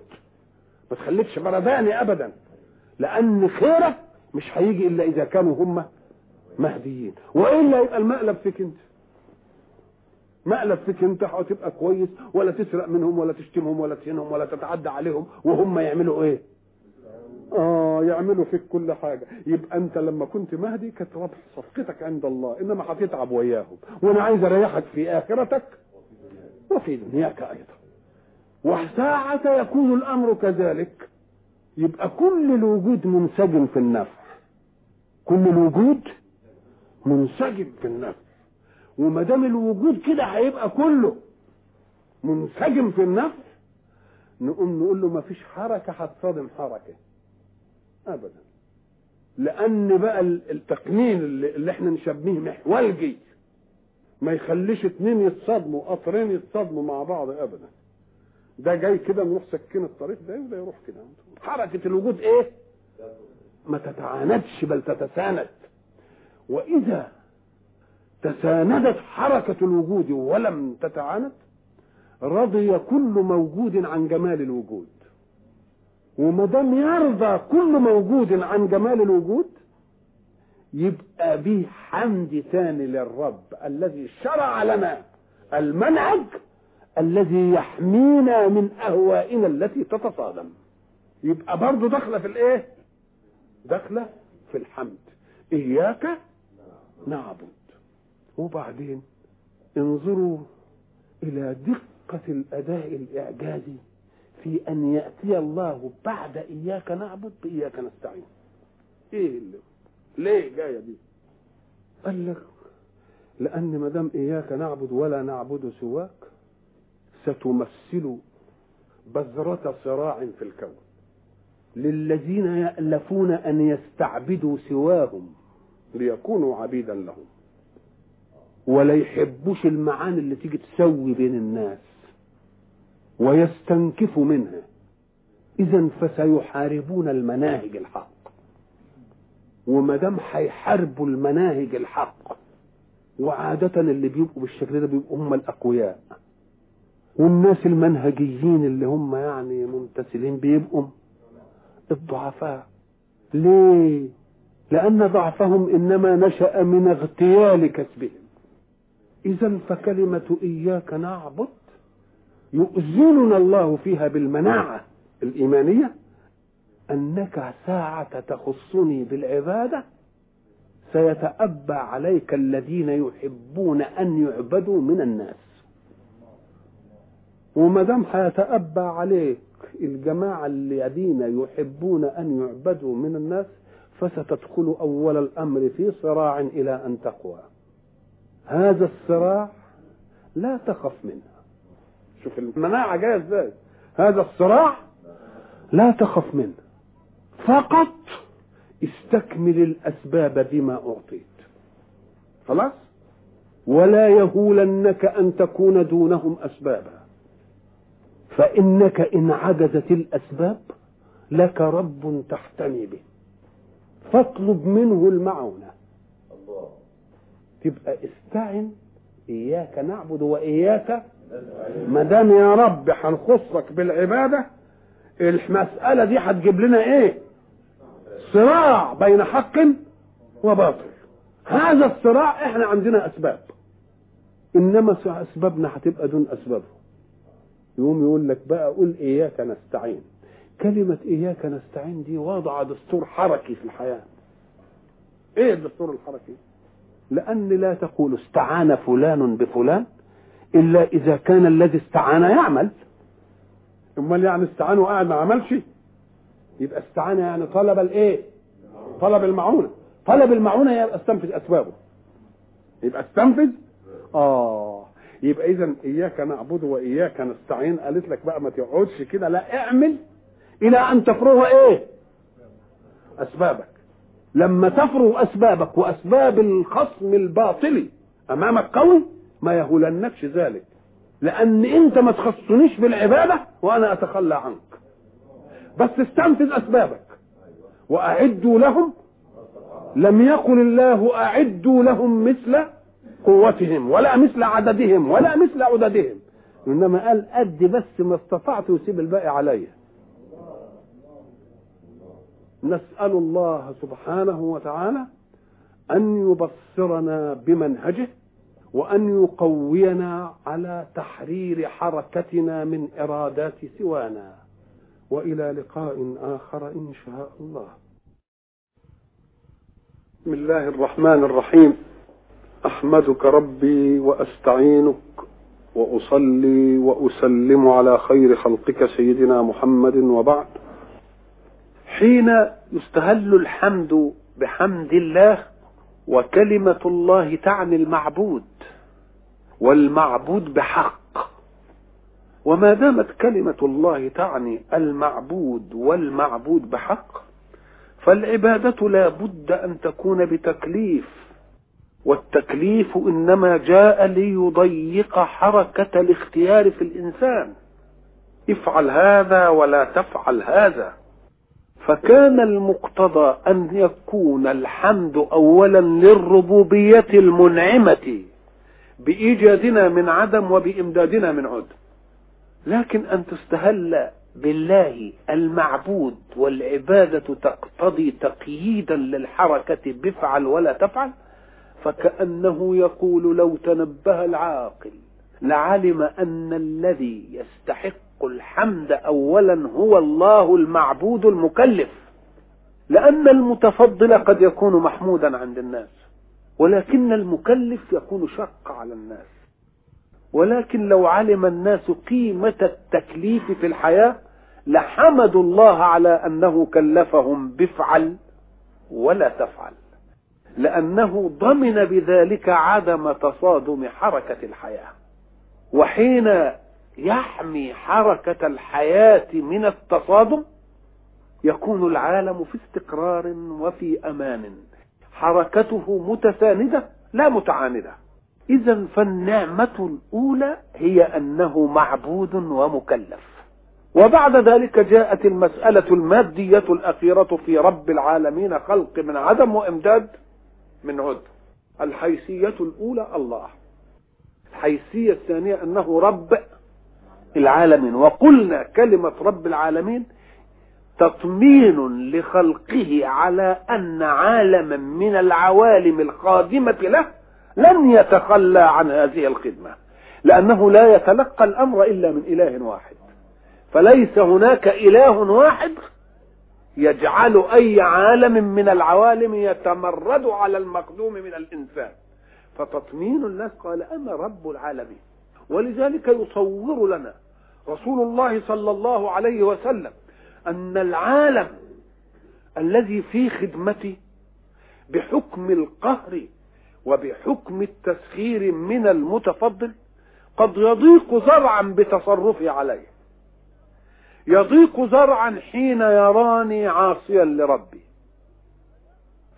ما تخليكش برداني ابدا. لأن خيرك مش هيجي إلا إذا كانوا هم مهديين. وإلا يبقى المقلب فيك أنت. مقلب فيك انت هتبقى كويس ولا تسرق منهم ولا تشتمهم ولا تهينهم ولا تتعدى عليهم وهم يعملوا إيه؟ آه يعملوا فيك كل حاجة. يبقى أنت لما كنت مهدي كانت ربح صفقتك عند الله إنما هتتعب وياهم. وأنا عايز أريحك في آخرتك وفي دنياك أيضا. وساعة يكون الأمر كذلك. يبقى كل الوجود منسجم في النفع. كل الوجود منسجم في النفع. وما دام الوجود كده هيبقى كله منسجم في النفع نقوم نقول له ما فيش حركة هتصادم حركة. ابدا. لأن بقى التقنين اللي, إحنا نشبهه محولجي ما يخليش اتنين يتصادموا قطرين يتصادموا مع بعض ابدا. ده جاي كده نروح سكين الطريق ده وده يروح كده. حركة الوجود إيه؟ ما تتعاندش بل تتساند. وإذا تساندت حركة الوجود ولم تتعاند؟ رضي كل موجود عن جمال الوجود. وما دام يرضى كل موجود عن جمال الوجود يبقى به حمد ثاني للرب الذي شرع لنا المنهج الذي يحمينا من أهوائنا التي تتصادم. يبقى برضه داخله في الإيه؟ داخله في الحمد. إياك نعبد. وبعدين انظروا إلى دقة الأداء الإعجازي في أن يأتي الله بعد إياك نعبد بإياك نستعين. إيه اللي؟ ليه جاية دي؟ قال لك لأن ما دام إياك نعبد ولا نعبد سواك ستمثل بذرة صراع في الكون. للذين يألفون أن يستعبدوا سواهم ليكونوا عبيدا لهم. ولا يحبوش المعاني اللي تيجي تسوي بين الناس ويستنكفوا منها. اذا فسيحاربون المناهج الحق. وما دام هيحاربوا المناهج الحق وعادة اللي بيبقوا بالشكل ده بيبقوا هم الأقوياء. والناس المنهجيين اللي هم يعني ممتثلين بيبقوا الضعفاء. ليه؟ لأن ضعفهم إنما نشأ من اغتيال كسبهم. إذا فكلمة إياك نعبد يؤذننا الله فيها بالمناعة الإيمانية أنك ساعة تخصني بالعبادة سيتأبى عليك الذين يحبون أن يعبدوا من الناس. وما دام هيتأبى عليك الجماعة الذين يحبون أن يعبدوا من الناس فستدخل أول الأمر في صراع إلى أن تقوى. هذا الصراع لا تخف منه. شوف المناعة جاية إزاي؟ هذا الصراع لا تخف منه. فقط استكمل الأسباب بما أعطيت. خلاص؟ ولا يهولنك أن تكون دونهم أسبابا. فإنك إن عجزت الأسباب لك رب تحتمي به. فاطلب منه المعونة. تبقى استعن إياك نعبد وإياك ما دام يا رب هنخصك بالعبادة المسألة دي هتجيب لنا إيه؟ صراع بين حق وباطل. هذا الصراع إحنا عندنا أسباب. إنما أسبابنا هتبقى دون أسبابه يقوم يقول لك بقى قول إياك نستعين. كلمة إياك نستعين دي وضع دستور حركي في الحياة. إيه الدستور الحركي؟ لأن لا تقول استعان فلان بفلان إلا إذا كان الذي استعان يعمل. أمال يعني استعان وقاعد ما عملش؟ يبقى استعان يعني طلب الإيه؟ طلب المعونة. طلب المعونة يبقى استنفذ أسبابه. يبقى استنفذ؟ آه. يبقى إذا إياك نعبد وإياك نستعين. قالت لك بقى ما تقعدش كده لا اعمل إلى أن تفرغ إيه؟ أسبابك. لما تفرغ أسبابك وأسباب الخصم الباطل أمامك قوي ما يهولنكش ذلك. لأن أنت ما تخصنيش بالعبادة وأنا أتخلى عنك. بس استنفذ أسبابك. وأعدوا لهم لم يقل الله أعدوا لهم مثل قوتهم ولا مثل عددهم ولا مثل عددهم. إنما قال قد بس ما استطعت وسيب الباقي عليا. نسأل الله سبحانه وتعالى أن يبصرنا بمنهجه وأن يقوينا على تحرير حركتنا من إرادات سوانا. وإلى لقاء آخر إن شاء الله. بسم الله الرحمن الرحيم. أحمدك ربي وأستعينك وأصلي وأسلم على خير خلقك سيدنا محمد وبعد. حين يستهل الحمد بحمد الله وكلمة الله تعني المعبود والمعبود بحق. وما دامت كلمة الله تعني المعبود والمعبود بحق فالعبادة لا بد أن تكون بتكليف والتكليف إنما جاء ليضيق حركة الاختيار في الإنسان. افعل هذا ولا تفعل هذا. فكان المقتضى أن يكون الحمد اولا للربوبية المنعمة بإيجادنا من عدم وبإمدادنا من عدم لكن أن تستهل بالله المعبود والعبادة تقتضي تقييدا للحركة بفعل ولا تفعل فكأنه يقول لو تنبه العاقل لعلم أن الذي يستحق الحمد أولا هو الله المعبود المكلف لأن المتفضل قد يكون محمودا عند الناس ولكن المكلف يكون شق على الناس. ولكن لو علم الناس قيمة التكليف في الحياة لحمدوا الله على أنه كلفهم بفعل ولا تفعل لأنه ضمن بذلك عدم تصادم حركة الحياة. وحين يحمي حركة الحياة من التصادم؟ يكون العالم في استقرار وفي أمان. حركته متساندة؟ لا متعاندة. إذا فالنعمة الأولى هي أنه معبود ومكلف. وبعد ذلك جاءت المسألة المادية الأخيرة في رب العالمين خلق من عدم وإمداد من عد. الحيثية الأولى الله. الحيثية الثانية أنه رب العالمين. وقلنا كلمة رب العالمين تطمين لخلقه على أن عالما من العوالم القادمة له لن يتخلى عن هذه الخدمة لأنه لا يتلقى الأمر إلا من إله واحد. فليس هناك إله واحد يجعل أي عالم من العوالم يتمرد على المقدوم من الإنسان. فتطمين الناس قال أنا رب العالمين. ولذلك يصور لنا رسول الله صلى الله عليه وسلم أن العالم الذي في خدمته بحكم القهر وبحكم التسخير من المتفضل قد يضيق زرعا بتصرفه عليه. يضيق زرعا حين يراني عاصيا لربي.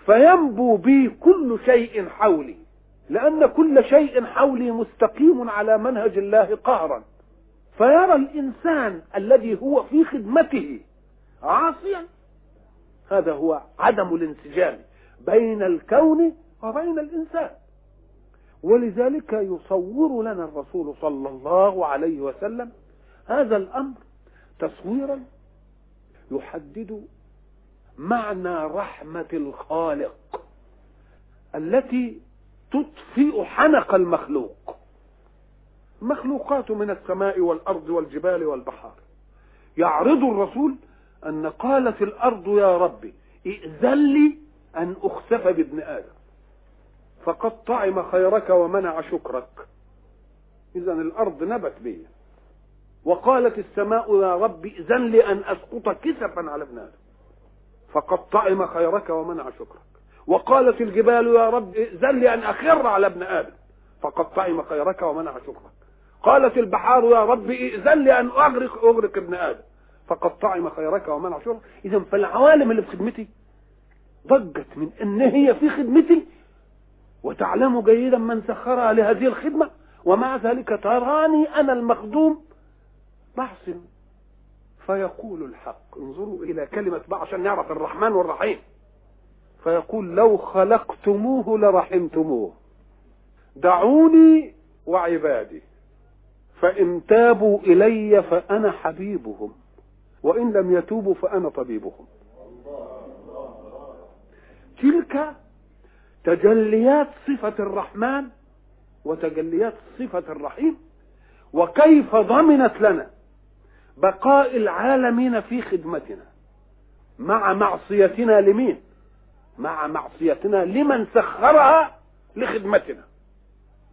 فينبو بي كل شيء حولي. لأن كل شيء حولي مستقيم على منهج الله قهرا. فيرى الإنسان الذي هو في خدمته عاصيا. هذا هو عدم الانسجام بين الكون وبين الإنسان. ولذلك يصور لنا الرسول صلى الله عليه وسلم هذا الأمر تصويرا يحدد معنى رحمة الخالق التي تطفئ حنق المخلوق. مخلوقات من السماء والأرض والجبال والبحار. يعرض الرسول أن قالت الأرض يا ربي إئذن لي أن أخسف بابن آدم. فقد طعم خيرك ومنع شكرك. إذا الأرض نبت بي. وقالت السماء يا رب إئذن لي أن أسقط كسفا على ابن آدم. فقد طعم خيرك ومنع شكرك. وقالت الجبال يا رب ائذن أن أخر على ابن آدم. فقد طعم خيرك ومنع شكرك. قالت البحار يا رب ائذن لي أن أغرق أغرق ابن آدم. فقد طعم خيرك ومنع شكرك. إذا فالعوالم اللي في خدمتي ضجت من إن هي في خدمتي. وتعلم جيدا من سخرها لهذه الخدمة. ومع ذلك تراني أنا المخدوم. بحث. فيقول الحق. انظروا إلى كلمة بقى عشان نعرف الرحمن والرحيم. فيقول لو خلقتموه لرحمتموه. دعوني وعبادي. فإن تابوا إلي فأنا حبيبهم. وإن لم يتوبوا فأنا طبيبهم. تلك تجليات صفة الرحمن وتجليات صفة الرحيم. وكيف ضمنت لنا بقاء العالمين في خدمتنا مع معصيتنا لمين؟ مع معصيتنا لمن سخرها لخدمتنا.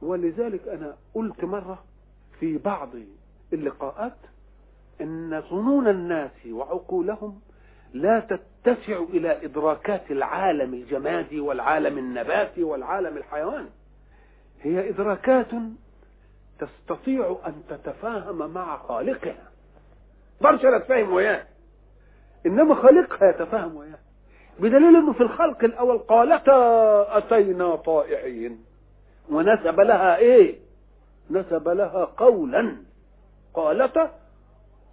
ولذلك أنا قلت مرة في بعض اللقاءات إن ظنون الناس وعقولهم لا تتسع إلى إدراكات العالم الجمادي والعالم النباتي والعالم الحيواني هي إدراكات تستطيع أن تتفاهم مع خالقها. تقدرش تتفاهم وياه إنما خالقها يتفاهم وياه بدليل إنه في الخلق الأول قالتا أتينا طائعين. ونسب لها إيه؟ نسب لها قولا. قالتا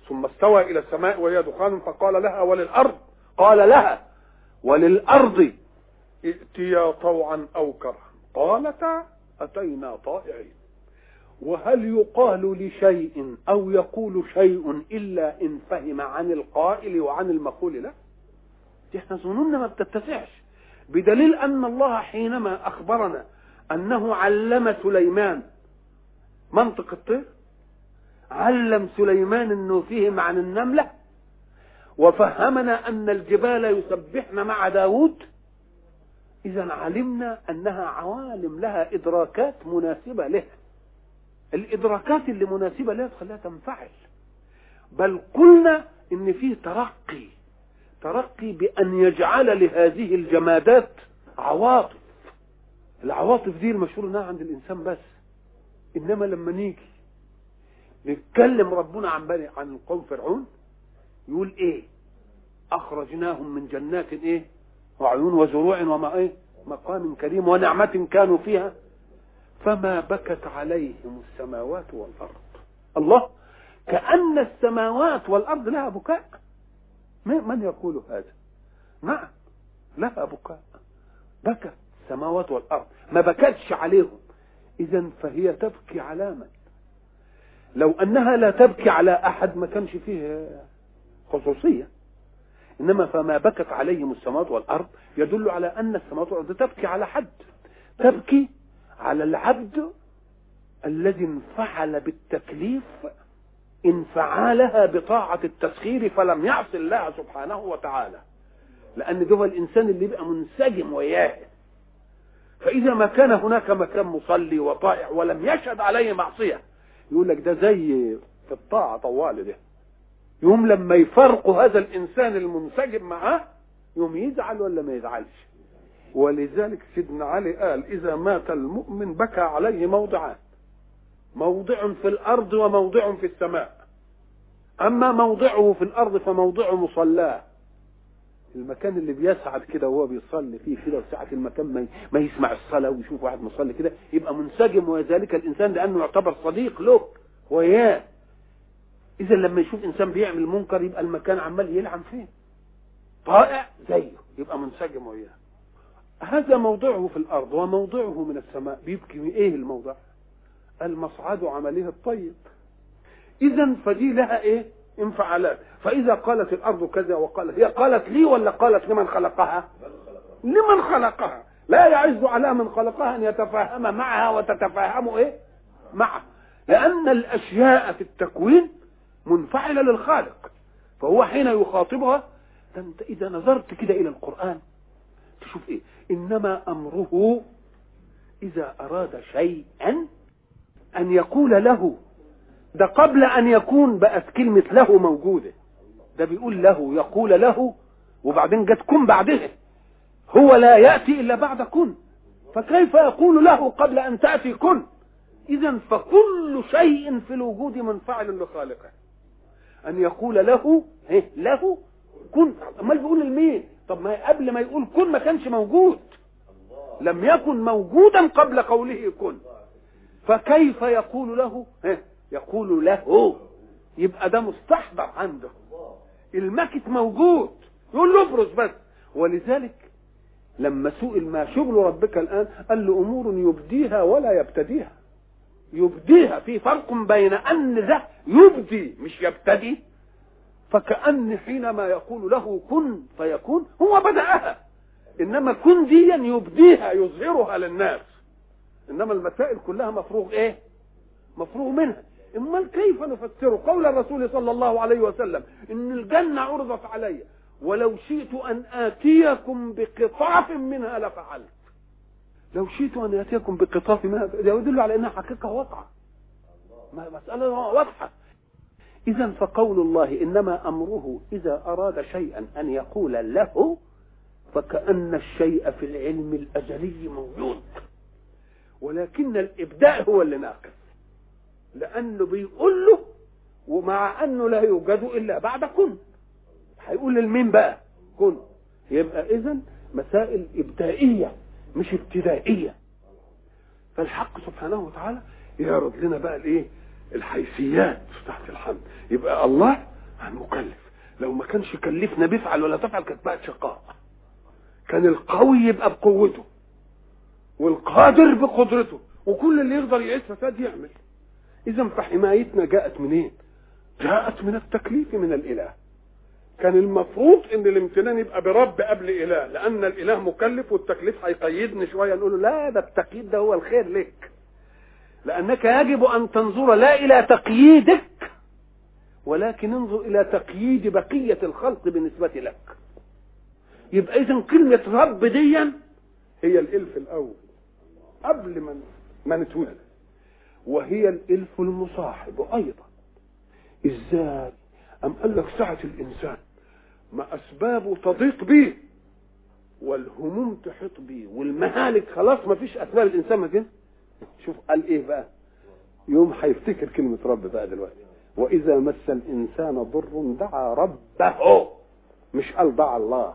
ثم استوى إلى السماء وهي دخان فقال لها وللأرض؟ قال لها وللأرض. ائتيا طوعا أو كرها. قالتا أتينا طائعين. وهل يقال لشيء أو يقول شيء إلا إن فهم عن القائل وعن المقول له؟ إحنا ظنوننا ما بتتسعش. بدليل أن الله حينما أخبرنا أنه علم سليمان منطق الطير علم سليمان إنه فهم عن النملة وفهمنا أن الجبال يسبحن مع داود إذا علمنا أنها عوالم لها إدراكات مناسبة لها الإدراكات اللي مناسبة لها تخليها تنفعل. بل قلنا إن فيه ترقي. ترقي بأن يجعل لهذه الجمادات عواطف. العواطف دي المشهور إنها عند الإنسان بس إنما لما نيجي نتكلم ربنا عن بني عن القوم فرعون يقول إيه؟ أخرجناهم من جنات إيه؟ وعيون وزروع وما إيه؟ مقام كريم ونعمة كانوا فيها. فما بكت عليهم السماوات والأرض. الله كأن السماوات والأرض لها بكاء. من يقول هذا؟ نعم لها بكاء بكت السماوات والأرض. ما بكتش عليهم. اذا فهي تبكي على من؟ لو أنها لا تبكي على أحد ما كانش فيه خصوصية. إنما فما بكت عليهم السماوات والأرض يدل على أن السماوات والأرض تبكي على حد. تبكي على العبد الذي انفعل بالتكليف انفعالها بطاعة التسخير فلم يعص الله سبحانه وتعالى. لأن ده الإنسان اللي يبقى منسجم وياه فإذا ما كان هناك مكان مصلي وطائع ولم يشهد عليه معصية يقول لك ده زي في الطاعة طوال ده. يوم لما يفرقوا هذا الإنسان المنسجم معاه يوم يزعل ولا ما يزعلش. ولذلك سيدنا علي قال إذا مات المؤمن بكى عليه موضعان. موضع في الأرض وموضع في السماء. أما موضعه في الأرض فموضع مصلاه. المكان اللي بيسعد كده وهو بيصلي فيه كده وساعة المكان ما, ما يسمع الصلاة ويشوف واحد مصلي كده يبقى منسجم وذلك الإنسان لأنه يعتبر صديق له وياه إذا لما يشوف إنسان بيعمل منكر يبقى المكان عمال يلعن فيه. طائع زيه يبقى منسجم وياه. هذا موضعه في الأرض وموضعه من السماء. بيبكي إيه الموضع؟ المصعد عمله الطيب. إذا فدي لها إيه؟ انفعالات. فإذا قالت الأرض كذا وقالت هي قالت لي ولا قالت لمن خلقها؟ لمن خلقها. لا يعز على من خلقها أن يتفاهم معها وتتفاهم إيه؟ معه. لأن الأشياء في التكوين منفعلة للخالق. فهو حين يخاطبها أنت إذا نظرت كده إلى القرآن تشوف إيه؟ إنما أمره إذا أراد شيئا أن يقول له. ده قبل أن يكون بقت كلمة له موجودة. ده بيقول له يقول له وبعدين جت كن بعدها. هو لا يأتي إلا بعد كن. فكيف يقول له قبل أن تأتي كن؟ إذا فكل شيء في الوجود منفعل لخالقه. أن يقول له إيه؟ له؟ كن. أمال بيقول لمين؟ طب ما قبل ما يقول كن ما كانش موجود. لم يكن موجودا قبل قوله كن. فكيف يقول له؟ يقول له. يبقى ده مستحضر عنده. المكت موجود. يقول له افرز بس. ولذلك لما سئل ما شغل ربك الآن قال له أمور يبديها ولا يبتديها. يبديها في فرق بين أن ده يبدي مش يبتدي. فكأن حينما يقول له كن فيكون هو بدأها. إنما كن ديا يبديها يظهرها للناس. إنما المسائل كلها مفروغ إيه؟ مفروغ منها. أمال كيف نفسر قول الرسول صلى الله عليه وسلم إن الجنة عرضت علي ولو شئت أن آتيكم بقطاف منها لفعلت. لو شئت أن آتيكم بقطاف منها ده يدل على إنها حقيقة واقعة. مسألة واضحة. إذا فقول الله إنما أمره إذا أراد شيئا أن يقول له فكأن الشيء في العلم الأزلي موجود. ولكن الإبداء هو اللي ناقص. لأنه بيقول له ومع أنه لا يوجد إلا بعد كن. هيقول للمين بقى؟ كن. يبقى إذا مسائل إبدائية مش ابتدائية. فالحق سبحانه وتعالى يعرض لنا بقى الإيه؟ الحيثيات تحت الحمد يبقى الله مكلف لو ما كانش كلفنا بيفعل ولا تفعل كانت بقت شقاء. كان القوي يبقى بقوته. والقادر بقدرته وكل اللي يقدر يعيش فساد يعمل. إذا فحمايتنا جاءت منين؟ جاءت من التكليف من الإله. كان المفروض إن الامتنان يبقى برب قبل إله لأن الإله مكلف والتكليف هيقيدني شوية نقول له لا ده التقييد ده هو الخير لك. لأنك يجب أن تنظر لا إلى تقييدك ولكن انظر إلى تقييد بقية الخلق بالنسبة لك. يبقى اذا كلمة رب ديا هي الإلف الأول. قبل ما ما نتولد. وهي الإلف المصاحب أيضا. إزاي؟ أم قال لك سعه الإنسان ما اسبابه تضيق به والهموم تحيط به والمهالك خلاص ما فيش اسباب الإنسان ما شوف قال إيه بقى؟ يوم هيفتكر كلمة رب بقى دلوقتي. وإذا مس الإنسان ضر دعا ربه. مش قال دعا الله.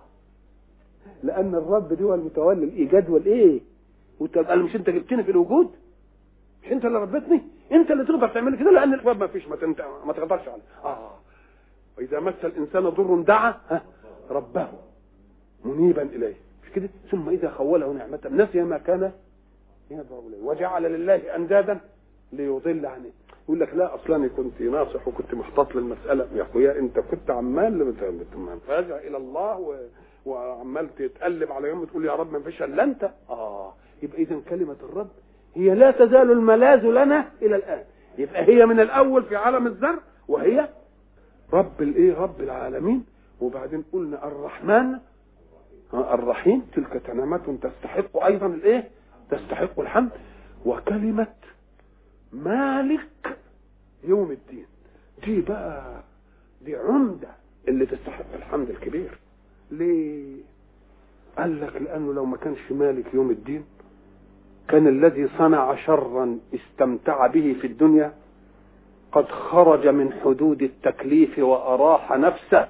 لأن الرب دي هو المتولي الإيجاد والإيه؟ وتبقى مش انت جبتني في الوجود؟ مش انت اللي ربيتني؟ انت اللي تقدر تعمل كده؟ لأن الاسباب ما فيش ما, تنت... ما تقدرش عليه. آه. وإذا مس الإنسان ضر دعا ربه منيبا إليه. مش كده؟ ثم إذا خوله نعمة نسي ما كان يدعو إليه. وجعل لله أندادا ليضل عنه. يقول لك لا أصلا كنت ناصح وكنت محتاط للمسألة. يا أخويا أنت كنت عمال فارجع إلى الله و... وعمال تتقلب على يوم تقول يا رب ما فيش إلا أنت. آه. يبقى اذا كلمة الرب هي لا تزال الملاذ لنا إلى الآن. يبقى هي من الأول في عالم الذر وهي رب الإيه؟ رب العالمين. وبعدين قلنا الرحمن الرحيم. تلك كلمة تستحق أيضا الإيه؟ تستحق الحمد. وكلمة مالك يوم الدين. دي بقى دي عمدة اللي تستحق الحمد الكبير. ليه؟ قال لك لأنه لو ما كانش مالك يوم الدين كان الذي صنع شرا استمتع به في الدنيا قد خرج من حدود التكليف وأراح نفسه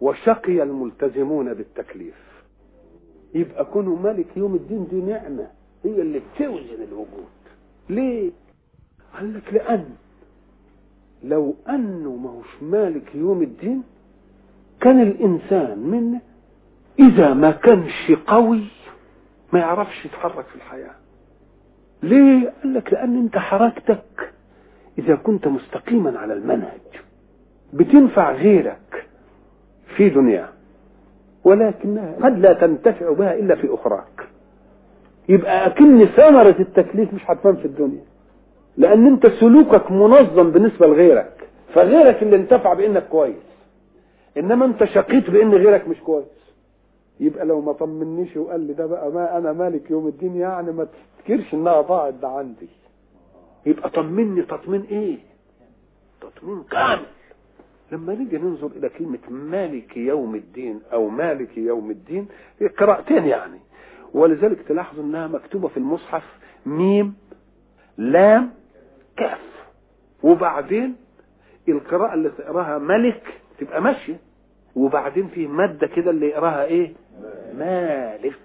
وشقي الملتزمون بالتكليف. يبقى كونه ملك يوم الدين دي نعمة هي اللي بتوزن الوجود. ليه؟ قال لك لأن لو أنه ما هوش مالك يوم الدين كان الإنسان منا إذا ما كانش قوي ما يعرفش يتحرك في الحياة. ليه؟ قال لك لأن أنت حركتك إذا كنت مستقيما على المنهج بتنفع غيرك في دنياه ولكنها قد لا تنتفع بها إلا في أخراك. يبقى أكن ثمرة التكليف مش هتبان في الدنيا. لأن أنت سلوكك منظم بالنسبة لغيرك فغيرك اللي انتفع بإنك كويس. إنما أنت شقيت بإن غيرك مش كويس. يبقى لو ما طمنيش وقال لي ده بقى ما أنا مالك يوم الدين يعني ما تفتكرش إنها ضاعت ده عندي. يبقى طمني تطمين إيه؟ تطمين كامل. لما نيجي ننظر إلى كلمة مالك يوم الدين أو مالك يوم الدين قراءتين يعني. ولذلك تلاحظوا إنها مكتوبة في المصحف ميم لام كاف. وبعدين القراءة اللي تقراها ملك تبقى ماشية. وبعدين في مادة كده اللي يقراها إيه؟ مالك.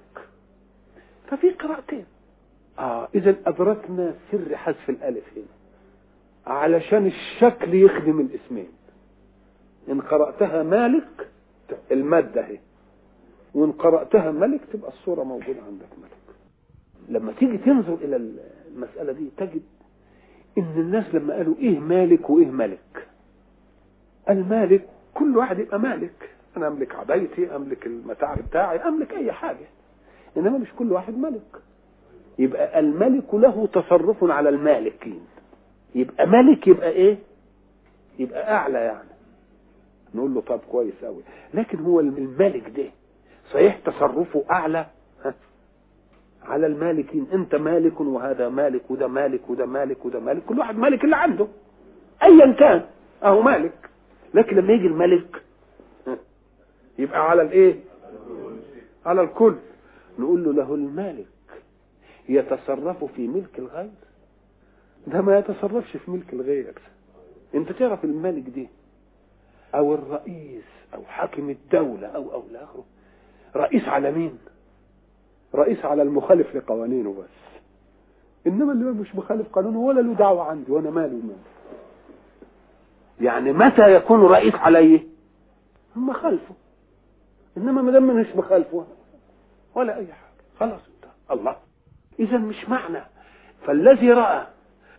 ففي قراءتين. آه إذا أدركنا سر حذف الألف هنا. علشان الشكل يخدم الاسمين. إن قرأتها مالك المادة اهي وإن قرأتها ملك تبقى الصورة موجودة عندك ملك. لما تيجي تنظر إلى المسألة دي تجد إن الناس لما قالوا إيه مالك وإيه ملك المالك كل واحد يبقى مالك. أنا أملك عبايتي أملك المتاع بتاعي أملك أي حاجة. إنما مش كل واحد ملك. يبقى الملك له تصرف على المالكين. يبقى ملك يبقى إيه؟ يبقى أعلى يعني. نقول له طب كويس قوي لكن هو الملك ده صحيح تصرفه أعلى؟ على المالكين. أنت مالك وهذا مالك وده مالك وده مالك وده مالك. كل واحد مالك اللي عنده. ايا كان. أهو مالك. لكن لما يجي الملك؟ يبقى على الايه؟ على الكل. نقول له له المالك يتصرف في ملك الغير ده ما يتصرفش في ملك الغير انت تعرف الملك دي؟ أو الرئيس أو حاكم الدولة أو أو لاخره رئيس على مين؟ رئيس على المخالف لقوانينه بس. انما اللي مش مخالف قانونه ولا له دعوة عندي وأنا مالي ومالي يعني متى يكون رئيس عليه هم خالفه إنما ما دام مش مخالفه ولا أي حاجة. خلاص. انت الله. اذا مش معنى. فالذي رأى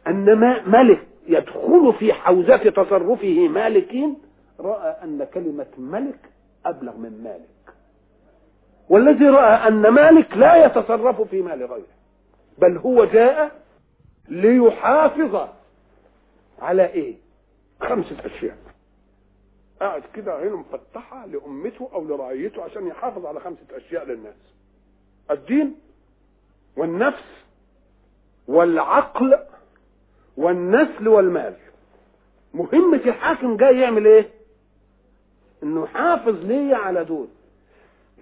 أن ما ملك يدخل في حوزة تصرفه مالكين رأى أن كلمة ملك أبلغ من مالك. والذي رأى أن مالك لا يتصرف في مال غيره بل هو جاء ليحافظ على إيه؟ خمسة أشياء. قاعد كده عينه مفتحة لأمته أو لرعيته عشان يحافظ على خمسة أشياء للناس. الدين والنفس والعقل والنسل والمال. مهمة الحاكم جاي يعمل إيه؟ إنه يحافظ لي على دول.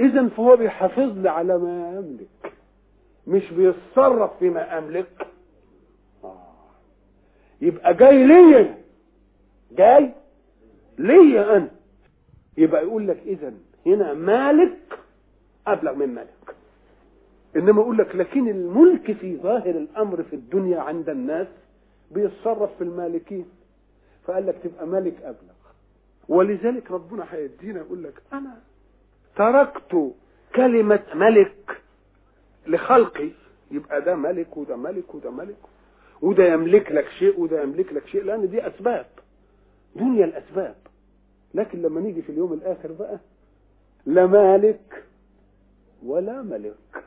اذا فهو بيحافظ لي على ما أملك. مش بيتصرف فيما أملك. آه. يبقى جاي ليا. جاي ليا أنا. يبقى يقول لك إذا هنا مالك أبلغ من ملك إنما يقول لك لكن الملك في ظاهر الأمر في الدنيا عند الناس بيتصرف في المالكين. فقال لك تبقى ملك أبلغ. ولذلك ربنا هيدينا يقول لك أنا تركت كلمة ملك لخلقي. يبقى ده ملك وده ملك وده ملك. وده يملك لك شيء وده يملك لك شيء. لأن دي أسباب. دنيا الأسباب. لكن لما نيجي في اليوم الآخر بقى لا مالك ولا ملك.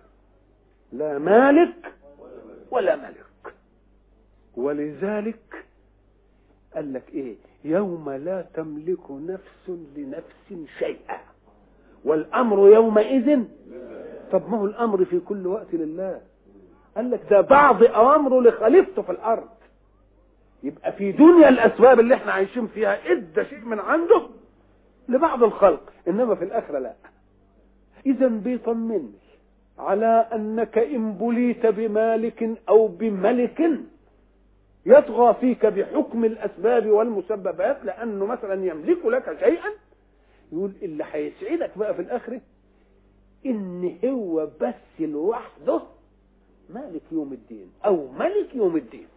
لا مالك ولا ملك. ولذلك قال لك إيه؟ يوم لا تملك نفس لنفس شيئا. والأمر يومئذ طب ما هو الأمر في كل وقت لله. قال لك ده بعض أوامره لخليفته في الأرض. يبقى في دنيا الأسباب اللي إحنا عايشين فيها إدى شيء من عنده لبعض الخلق إنما في الآخرة لا. اذا بيطمني على أنك إن بليت بمالك أو بملك يطغى فيك بحكم الأسباب والمسببات لأنه مثلا يملك لك شيئا يقول اللي هيسعدك بقى في الآخرة إن هو بس لوحده مالك يوم الدين أو ملك يوم الدين.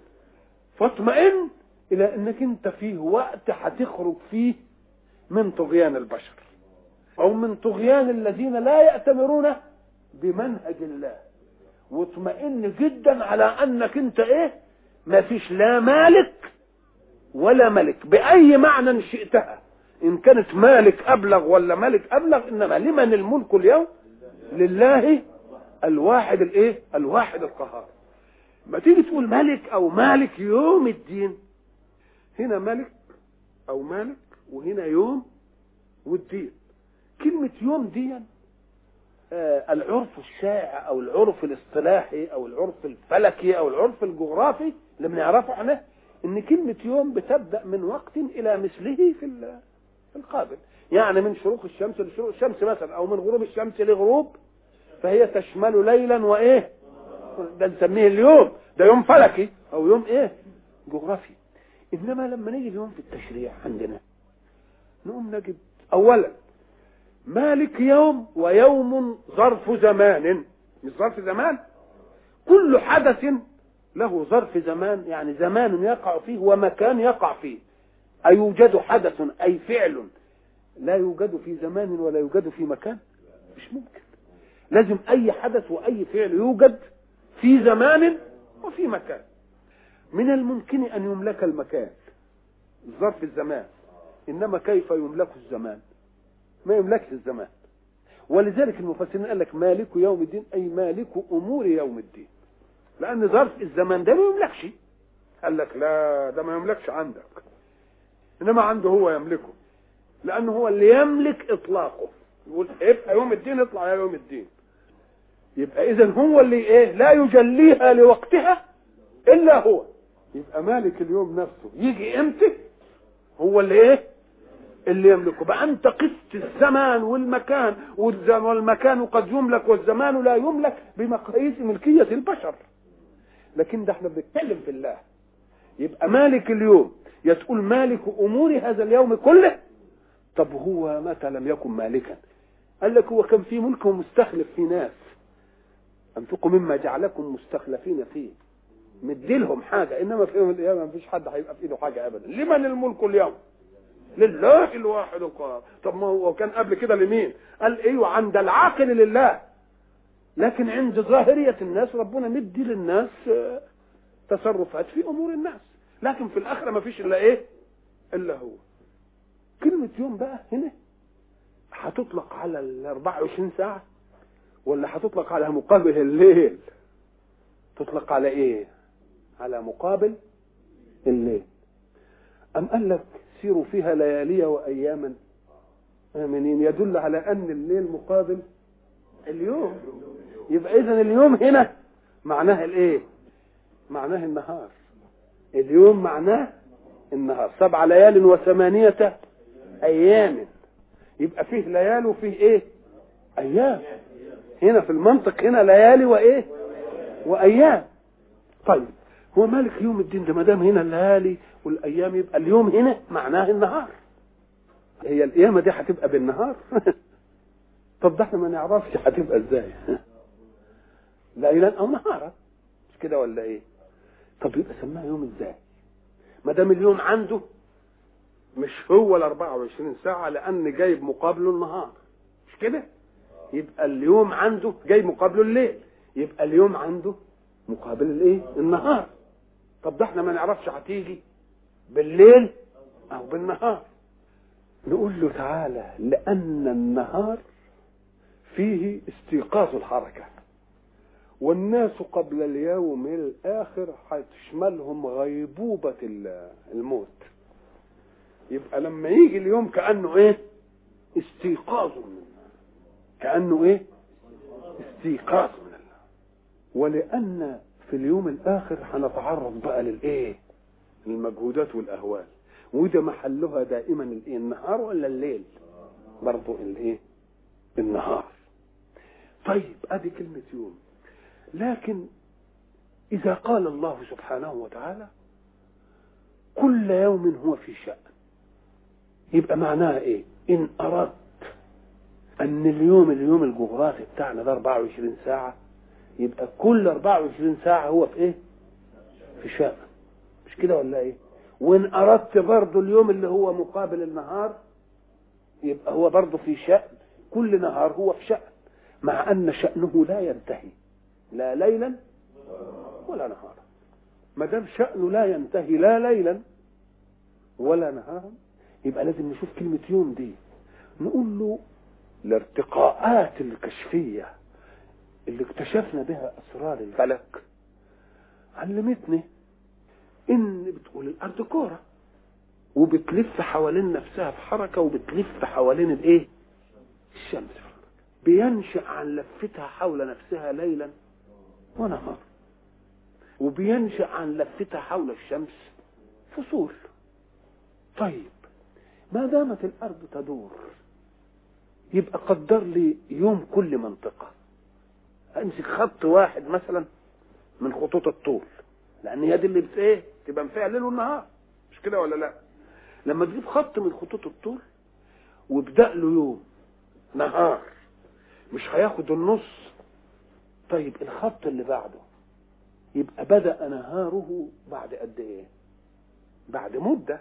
فاطمئن إلى أنك أنت فيه وقت هتخرج فيه من طغيان البشر أو من طغيان الذين لا يأتمرون بمنهج الله. واطمئن جدا على أنك أنت إيه؟ ما فيش لا مالك ولا ملك. بأي معنى شئتها؟ إن كانت مالك أبلغ ولا ملك أبلغ إنما لمن الملك اليوم؟ لله الواحد الإيه؟ الواحد القهار. ما تيجي تقول ملك أو مالك يوم الدين؟ هنا ملك أو مالك وهنا يوم والدين. كلمة يوم دي آه العرف الشائع أو العرف الاصطلاحي أو العرف الفلكي أو العرف الجغرافي اللي بنعرفه إحنا إن كلمة يوم بتبدأ من وقت إلى مثله في في القابل. يعني من شروق الشمس لشروق الشمس مثلا أو من غروب الشمس لغروب فهي تشمل ليلا وإيه؟ ده نسميه اليوم. ده يوم فلكي أو يوم إيه؟ جغرافي. إنما لما نيجي اليوم في التشريع عندنا نقوم نجد. اولا مالك يوم ويوم ظرف زمان. مش ظرف زمان؟ كل حدث له ظرف زمان يعني زمان يقع فيه ومكان يقع فيه. أيوجد حدث أي فعل لا يوجد في زمان ولا يوجد في مكان؟ مش ممكن. لازم أي حدث وأي فعل يوجد في زمان وفي مكان. من الممكن أن يملك المكان ظرف الزمان. إنما كيف يملك الزمان؟ ما يملكش الزمان. ولذلك المفسرين قال لك مالك يوم الدين أي مالك أمور يوم الدين. لأن ظرف الزمان ده ما يملكش. قال لك لا ده ما يملكش عندك. إنما عنده هو يملكه. لأنه هو اللي يملك إطلاقه. يقول ابقى يوم الدين اطلع يا يوم الدين. يبقى اذا هو اللي إيه؟ لا يجليها لوقتها إلا هو. يبقى مالك اليوم نفسه. يجي إمتى؟ هو اللي إيه؟ اللي يملكه. بقى أنت قست الزمان والمكان والمكان قد يملك والزمان لا يملك بمقاييس ملكية البشر. لكن ده إحنا بنتكلم في الله. يبقى مالك اليوم يا تقول مالك أمور هذا اليوم كله؟ طب هو متى لم يكن مالكا؟ قال لك هو كان في ملك ومستخلف في ناس. انفقوا مما جعلكم مستخلفين فيه. مديلهم حاجة إنما في يوم القيامه مفيش حد هيبقى في إيده حاجة ابدا. لمن الملك اليوم؟ لله الواحد القهار. طب ما هو كان قبل كده لمين؟ قال إيوه عند العاقل لله. لكن عند ظاهرية الناس ربنا مدي للناس تصرفات في أمور الناس. لكن في الآخرة ما فيش إلا إيه؟ إلا هو. كلمة يوم بقى هنا هتطلق على ال 24 ساعة ولا هتطلق على مقابل الليل؟ تطلق على إيه؟ على مقابل الليل. أم قال لك سيروا فيها ليالي وأياما؟ آمنين. يدل على أن الليل مقابل اليوم. يبقى اذا اليوم هنا معناه الإيه؟ معناه النهار. اليوم معناه النهار. سبع ليال وثمانية أيام. يبقى فيه ليال وفيه إيه؟ أيام. هنا في المنطق هنا ليالي وإيه؟ وأيام. طيب. هو مالك يوم الدين ده ما دام هنا الليالي والأيام يبقى اليوم هنا معناه النهار. هي القيامة دي هتبقى بالنهار. طب ده إحنا ما نعرفش هتبقى إزاي. ليلا أو نهارا. مش كده ولا إيه؟ طب يبقى سماها يوم إزاي؟ ما دام اليوم عنده مش هو ال 24 ساعة لأن جايب مقابله النهار. مش كده؟ يبقى اليوم عنده جاي مقابله الليل. يبقى اليوم عنده مقابل الإيه؟ النهار. طب ده إحنا ما نعرفش هتيجي بالليل أو بالنهار. نقول له تعالى لأن النهار فيه استيقاظ الحركة. والناس قبل اليوم الآخر هتشملهم غيبوبة الموت. يبقى لما يجي اليوم كأنه إيه؟ استيقاظ من كأنه إيه؟ استيقاظ من الله ولأن في اليوم الآخر هنتعرض بقى للإيه؟ المجهودات والأهوال. وده محلها دائما الإيه؟ النهار ولا الليل؟ برضه الإيه؟ النهار. طيب أدي كلمة يوم. لكن إذا قال الله سبحانه وتعالى كل يوم هو في شأن يبقى معناها إيه؟ إن أردت أن اليوم اليوم الجغرافي بتاعنا ده 24 ساعة يبقى كل 24 ساعة هو في إيه؟ في شأن مش كده ولا إيه؟ وإن أردت برضه اليوم اللي هو مقابل النهار يبقى هو برضه في شأن. كل نهار هو في شأن. مع أن شأنه لا ينتهي. لا ليلا ولا نهارا. ما دام شأنه لا ينتهي لا ليلا ولا نهارا يبقى لازم نشوف كلمة يوم دي. نقول له الارتقاءات الكشفية. اللي اكتشفنا بها أسرار الفلك. علمتني إن بتقول الأرض كورة وبتلف حوالين نفسها في حركة وبتلف حوالين الإيه؟ الشمس. بينشأ عن لفتها حول نفسها ليلا ونهار. وبينشأ عن لفتها حول الشمس فصول. طيب ما دامت الأرض تدور يبقى قدر لي يوم كل منطقة. امسك خط واحد مثلا من خطوط الطول. لأن هي دي اللي بت إيه؟ تبقى فيها ليل ونهار. مش كده ولا لأ؟ لما تجيب خط من خطوط الطول وابدأ له يوم نهار مش هياخد النص. طيب الخط اللي بعده يبقى بدأ نهاره بعد قد إيه؟ بعد مدة.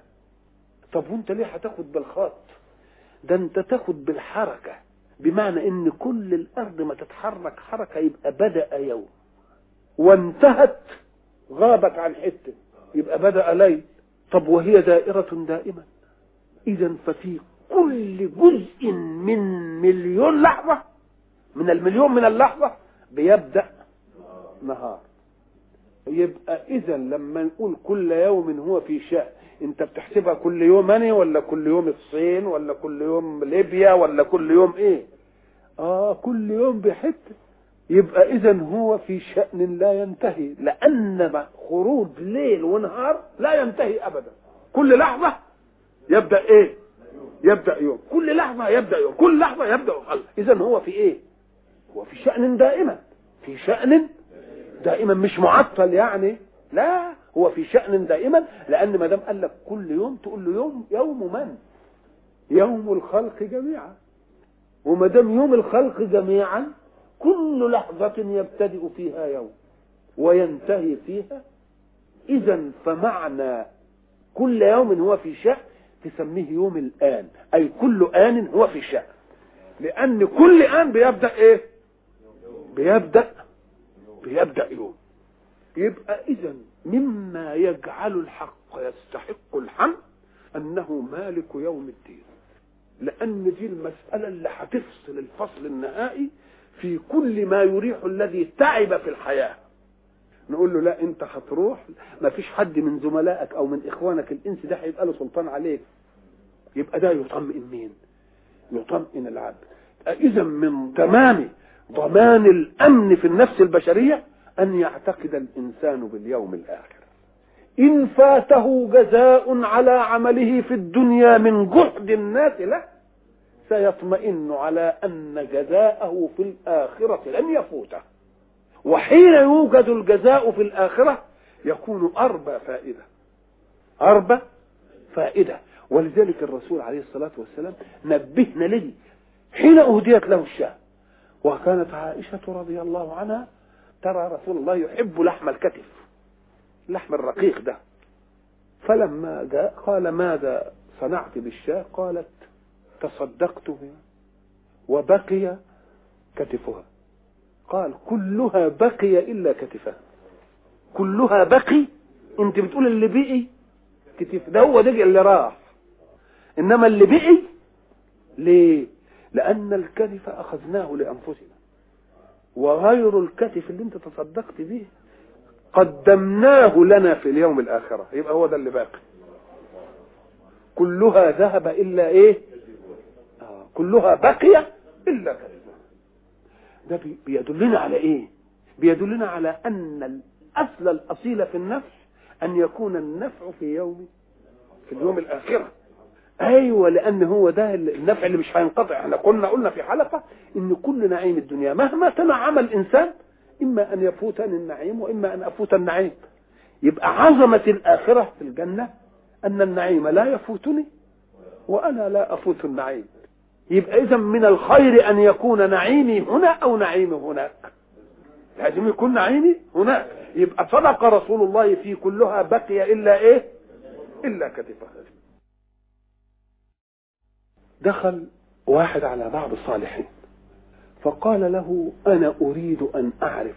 طب وأنت ليه هتاخد بالخط؟ ده أنت تاخد بالحركة. بمعنى إن كل الأرض ما تتحرك حركة يبقى بدأ يوم. وانتهت غابت عن حتة يبقى بدأ ليل. طب وهي دائرة دائما. اذا ففي كل جزء من مليون لحظة من المليون من اللحظة بيبدأ نهار. يبقى إذا لما نقول كل يوم هو في شأن أنت بتحسبها كل يوم أنا ولا كل يوم الصين ولا كل يوم ليبيا ولا كل يوم إيه؟ آه كل يوم بحته يبقى إذا هو في شأن لا ينتهي لأن خروج ليل ونهار لا ينتهي ابدا. كل لحظة يبدأ إيه؟ يبدأ يوم. كل لحظة يبدأ يوم. كل لحظة يبدأ يوم. إذا هو في إيه؟ هو في شأن دائما. في شأن دائما مش معطل يعني لا هو في شأن دائما لأن ما دام قال لك كل يوم تقول له يوم يوم من؟ يوم الخلق جميعا وما دام يوم الخلق جميعا كل لحظة يبتدئ فيها يوم وينتهي فيها إذا فمعنى كل يوم هو في شأن تسميه يوم الآن أي كل آن هو في شأن لأن كل آن بيبدأ إيه؟ بيبدأ بيبدأ يوم. يبقى إذا مما يجعل الحق يستحق الحمد أنه مالك يوم الدين. لأن دي المسألة اللي هتفصل الفصل النهائي في كل ما يريح الذي تعب في الحياة. نقول له لا أنت هتروح ما فيش حد من زملائك أو من إخوانك الإنس ده هيبقى له سلطان عليك. يبقى ده يطمئن مين؟ يطمئن العبد. اذا من تمام ضمان الأمن في النفس البشرية أن يعتقد الإنسان باليوم الآخر. إن فاته جزاء على عمله في الدنيا من جهد الناس له سيطمئن على أن جزاءه في الآخرة لن يفوته. وحين يوجد الجزاء في الآخرة يكون أربى فائدة. أربى فائدة. ولذلك الرسول عليه الصلاة والسلام نبهنا لي حين أهديت له الشاة وكانت عائشة رضي الله عنها ترى رسول الله يحب لحم الكتف اللحم الرقيق ده. فلما جاء قال ماذا صنعت بالشاة؟ قالت تصدقت بها وبقي كتفها. قال كلها بقي إلا كتفها. كلها بقي؟ انت بتقول اللي بقي كتف ده هو ده اللي راح. إنما اللي بقي ليه؟ لأن الكتف أخذناه لأنفسنا. وغير الكتف اللي انت تصدقت به قدمناه لنا في اليوم الآخرة. يبقى هو ده اللي باقي. كلها ذهب إلا إيه؟ آه. كلها بقي إلا كتفها ده بيدلنا على إيه؟ بيدلنا على أن الأصل الأصيل في النفس أن يكون النفع في يوم في اليوم الآخرة. أيوه لأن هو ده النفع اللي مش هينقطع. إحنا كنا قلنا في حلقة إن كل نعيم الدنيا مهما تنعم الانسان إما أن يفوتني النعيم وإما أن أفوت النعيم. يبقى عظمة الآخرة في الجنة أن النعيم لا يفوتني وأنا لا أفوت النعيم. يبقى إذا من الخير أن يكون نعيمي هنا أو نعيمي هناك. لازم يكون نعيمي هناك. يبقى صدق رسول الله في كلها بقي إلا إيه؟ إلا كتفها دخل واحد على بعض الصالحين فقال له أنا أريد أن أعرف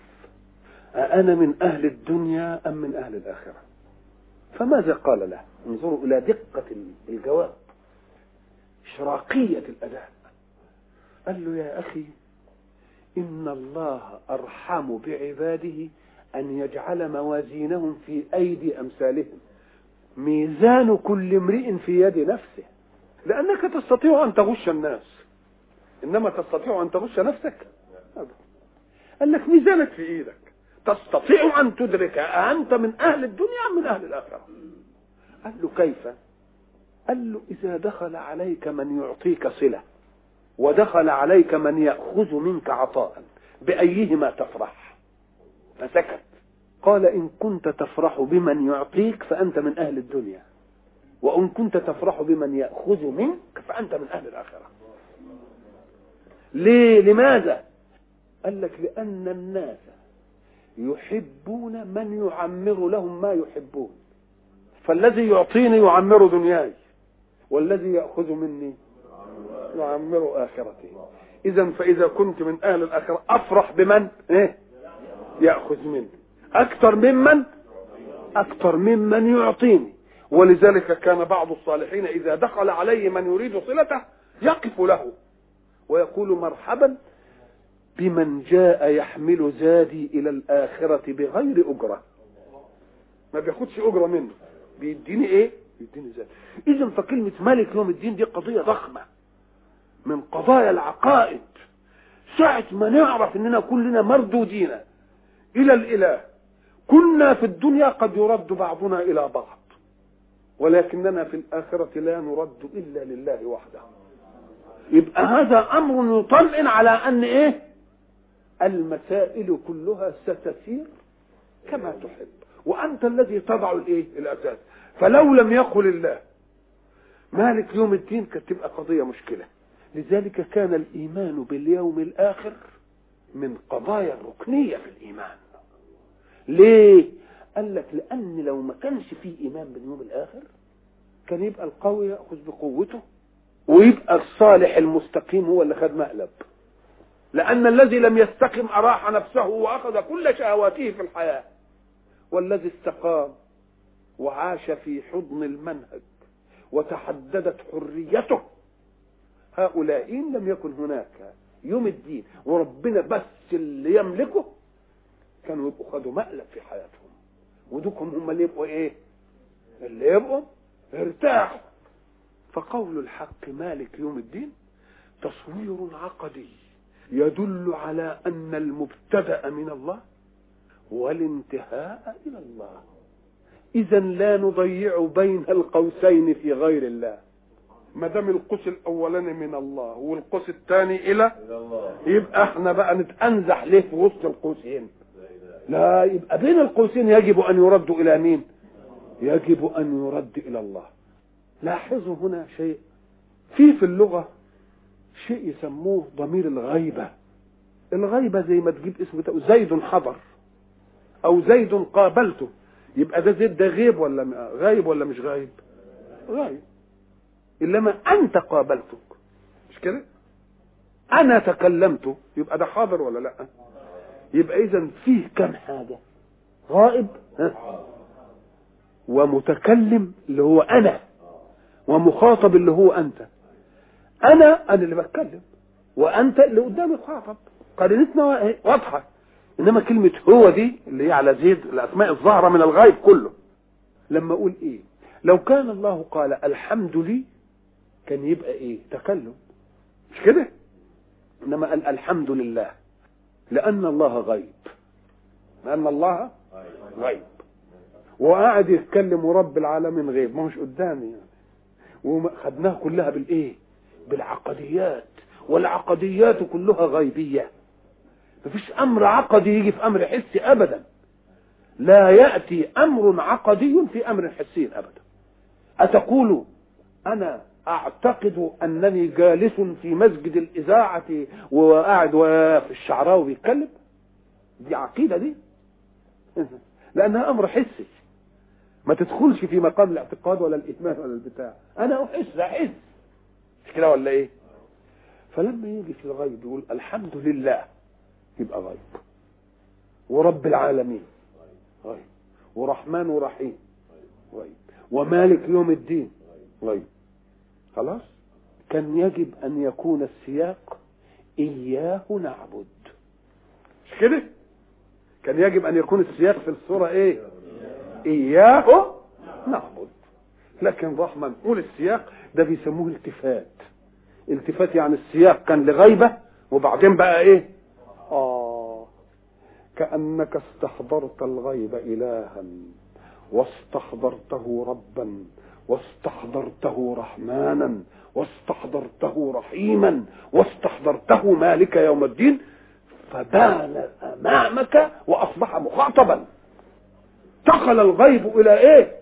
أأنا من أهل الدنيا أم من أهل الآخرة؟ فماذا قال له؟ انظروا إلى دقة الجواب إشراقية الأداء. قال له يا أخي إن الله أرحم بعباده أن يجعل موازينهم في أيدي أمثالهم. ميزان كل امرئ في يد نفسه. لأنك تستطيع أن تغش الناس. إنما تستطيع أن تغش نفسك. قال لك ميزانك في إيدك. تستطيع أن تدرك أنت من أهل الدنيا أم من أهل الآخرة. قال له كيف؟ قال له إذا دخل عليك من يعطيك صلة ودخل عليك من يأخذ منك عطاء بأيهما تفرح؟ فسكت. قال إن كنت تفرح بمن يعطيك فأنت من أهل الدنيا. وإن كنت تفرح بمن يأخذ منك فأنت من أهل الآخرة. ليه؟ لماذا؟ قال لك لأن الناس يحبون من يعمر لهم ما يحبون. فالذي يعطيني يعمر دنياي والذي يأخذ مني يعمر آخرتي. اذا فإذا كنت من أهل الآخرة أفرح بمن؟ إيه؟ يأخذ مني. أكثر ممن؟ أكثر ممن يعطيني. ولذلك كان بعض الصالحين إذا دخل عليه من يريد صلته يقف له ويقول مرحبا بمن جاء يحمل زادي إلى الآخرة بغير أجرة. ما بياخدش أجرة منه. بيديني إيه؟ بيديني زاد اذا فكلمة ملك يوم الدين دي قضية ضخمة. من قضايا العقائد. ساعة ما نعرف إننا كلنا مردودين إلى الإله. كنا في الدنيا قد يرد بعضنا إلى بعض. ولكننا في الآخرة لا نرد إلا لله وحده. يبقى هذا أمر يطمئن على أن إيه؟ المسائل كلها ستسير كما تحب. وأنت الذي تضع الإيه؟ الأساس. فلو لم يقل الله مالك يوم الدين كانت تبقى قضية مشكلة. لذلك كان الإيمان باليوم الآخر من قضايا الركنيه في الإيمان. ليه؟ قال لك لأن لو ما كانش فيه إيمان باليوم الآخر كان يبقى القوي يأخذ بقوته ويبقى الصالح المستقيم هو اللي خد مقلب. لأن الذي لم يستقم أراح نفسه وأخذ كل شهواته في الحياة. والذي استقام وعاش في حضن المنهج وتحددت حريته. هؤلاء لم يكن هناك. يوم الدين وربنا بس اللي يملكه كانوا يبقوا خدوا مقلب في حياتهم. ودوكم هم اللي يبقوا إيه؟ اللي يبقوا ارتاحوا. فقول الحق مالك يوم الدين تصوير عقدي يدل على أن المبتدأ من الله والانتهاء إلى الله. إذا لا نضيع بين القوسين في غير الله. ما دام القوس الاولاني من الله والقوس الثاني إلى يبقى إحنا بقى نتأنزح ليه في وسط القوسين؟ لا يبقى بين القوسين يجب أن يرد إلى مين؟ يجب أن يرد إلى الله. لاحظوا هنا شيء. في في اللغة شيء يسموه ضمير الغيبة. الغيبة زي ما تجيب اسم زيد حضر أو زيد قابلته. يبقى ده زيد ده غيب ولا غايب ولا مش غايب؟ غايب. إنما أنت قابلتك. مش كده؟ أنا تكلمت. يبقى ده حاضر ولا لأ؟ يبقى إذا فيه كم حاجة. غائب ها؟ ومتكلم اللي هو أنا ومخاطب اللي هو أنت. أنا أنا اللي بتكلم وأنت اللي قدامي خاطب قرينتنا واضحة. إنما كلمة هو دي اللي هي على زيد الأسماء الظاهرة من الغيب كله. لما أقول إيه؟ لو كان الله قال الحمد لي كان يبقى إيه؟ تكلم. مش كده؟ إنما قال الحمد لله. لأن الله غيب. لأن الله غيب. وقاعد يتكلم ورب العالمين غيب. ما مش قدامي يعني. وخدناها كلها بالإيه؟ بالعقديات. والعقديات كلها غيبية. مفيش أمر عقدي يجي في أمر حسي ابدا. لا يأتي أمر عقدي في أمر حسي ابدا. أتقول أنا أعتقد أنني جالس في مسجد الإذاعة وقاعد في الشعراوي بيتكلم دي عقيدة دي. لأنها أمر حسي. ما تدخلش في مقام الاعتقاد ولا الايمان ولا البتاع. أنا أحس أحس. مش كده ولا إيه؟ فلما يجي في الغيب يقول الحمد لله. يبقى غيب. ورب العالمين. غيب. ورحمن ورحيم غيب. ومالك يوم الدين. غيب. خلاص؟ كان يجب أن يكون السياق إياه نعبد. مش كده؟ كان يجب أن يكون السياق في الصورة إيه؟ إياه نعبد. لكن رحمة نقول السياق ده بيسموه التفات. التفات يعني السياق كان لغيبة وبعدين بقى إيه؟ آه كأنك استحضرت الغيب إلها واستحضرته ربا. واستحضرته رحمانا واستحضرته رحيما واستحضرته مالك يوم الدين فبان أمامك وأصبح مخاطبا. انتقل الغيب إلى إيه؟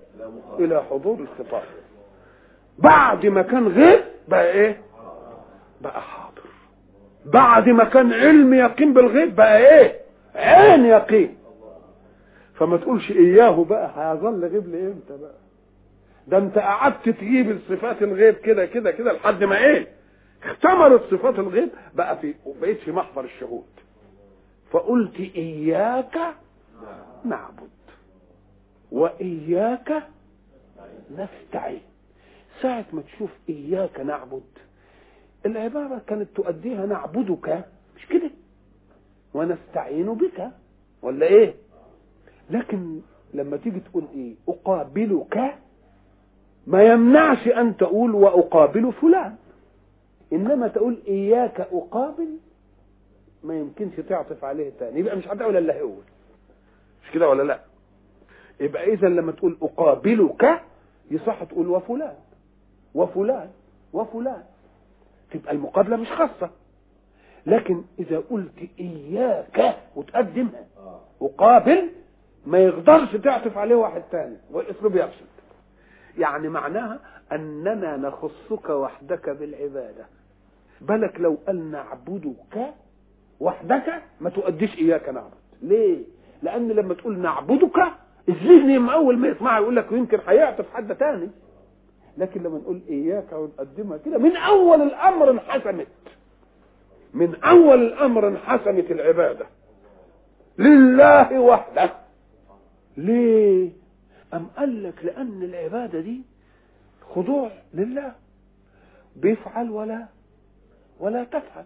إلى حضور الخطاب. بعد ما كان غيب بقى إيه؟ بقى حاضر. بعد ما كان علم يقين بالغيب بقى إيه؟ عين يقين. فما تقولش إياه بقى هيظل غيب لإمتى بقى؟ ده انت قعدت تجيب الصفات الغيب كده كده كده لحد ما إيه؟ اختمرت صفات الغيب بقى في بقيت في محضر الشهود. فقلت إياك نعبد وإياك نستعين. ساعة ما تشوف إياك نعبد العبارة كانت تؤديها نعبدك مش كده؟ ونستعين بك ولا إيه؟ لكن لما تيجي تقول إيه؟ أقابلك ما يمنعش أن تقول وأقابل فلان. إنما تقول إياك أقابل ما يمكنش تعطف عليه تاني. يبقى مش هتقول إلا هو مش كده ولا لا؟ يبقى إذا لما تقول أقابلك يصح تقول وفلان وفلان وفلان. تبقى المقابلة مش خاصة. لكن إذا قلت إياك وتقدمها أقابل ما يقدرش تعطف عليه واحد تاني. والاسلوب يفسد يعني معناها أننا نخصك وحدك بالعبادة. بالك لو قال نعبدك وحدك ما تؤديش إياك نعبد. ليه؟ لأن لما تقول نعبدك الذهن أول ما يسمعها يقول لك يمكن هيعطف حد تاني. لكن لما نقول إياك ونقدمها كده من أول الأمر انحسمت من أول الأمر انحسمت العبادة. لله وحده. ليه؟ أم قال لك لأن العبادة دي خضوع لله؟ بيفعل ولا ولا تفعل.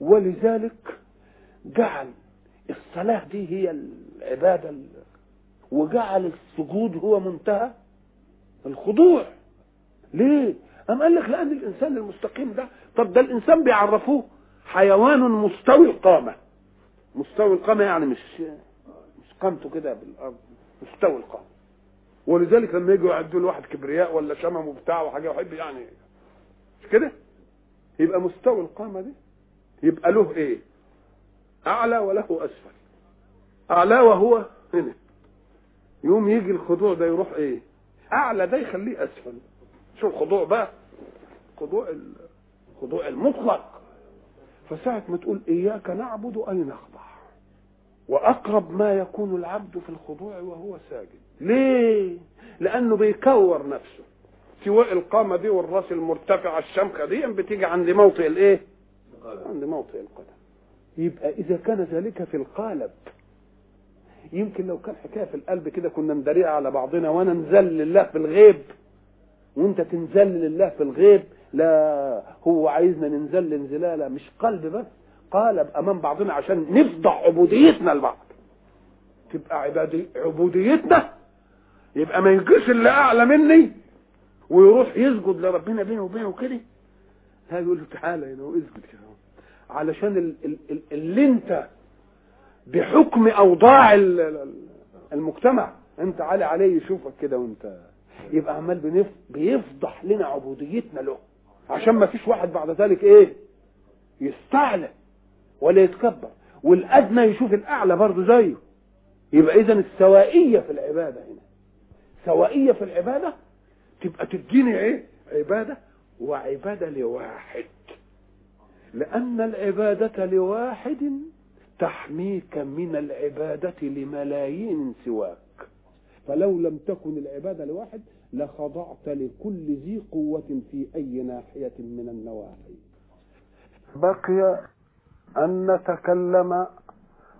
ولذلك جعل الصلاة دي هي العبادة وجعل السجود هو منتهى الخضوع. ليه؟ أم قال لك لأن الإنسان المستقيم ده طب ده الإنسان بيعرفوه حيوان مستوي القامة. مستوي القامة يعني مش مش قامته كده بالأرض مستوي القامة. ولذلك لما يجوا يعدوا لواحد كبرياء ولا شمم وبتاع وحاجة يحب يعني مش كده؟ يبقى مستوي القامة دي يبقى له إيه؟ أعلى وله أسفل. أعلى وهو هنا. يوم يجي الخضوع ده يروح إيه؟ أعلى ده يخليه أسفل. شو الخضوع بقى خضوع الخضوع المطلق. فساعة ما تقول إياك نعبد اي نخضع. وأقرب ما يكون العبد في الخضوع وهو ساجد. ليه؟ لأنه بيكور نفسه. سواء القامة دي والرأس المرتفعة الشمخة دي بتيجي عند موطئ الإيه؟ عند موطئ القدم. يبقى إذا كان ذلك في القالب. يمكن لو كان حكاية في القلب كده كنا ندريها على بعضنا وأنا انزل لله في الغيب. وأنت تنزل لله في الغيب. لا هو عايزنا ننزل انزلالة مش قلب بس. قالب أمام بعضنا عشان نفضح عبوديتنا لبعض. تبقى عبادي عبوديتنا يبقى ما يجيش اللي أعلى مني ويروح يسجد لربنا بينه وبينه كده لا يقول له تعالى هنا واسجد كده علشان ال- ال- ال- اللي أنت بحكم أوضاع ال- ال- المجتمع أنت عالي عليه يشوفك كده وأنت يبقى عمال. بيفضح لنا عبوديتنا له. عشان ما فيش واحد بعد ذلك إيه؟ يستعلى ولا يتكبر. والأدنى يشوف الأعلى برضه زيه. يبقى اذا السوائية في العبادة هنا. سوائية في العبادة تبقى تديني إيه؟ عبادة. وعبادة لواحد. لأن العبادة لواحد تحميك من العبادة لملايين سواك. فلو لم تكن العبادة لواحد لخضعت لكل ذي قوة في أي ناحية من النواحي. بقي أن نتكلم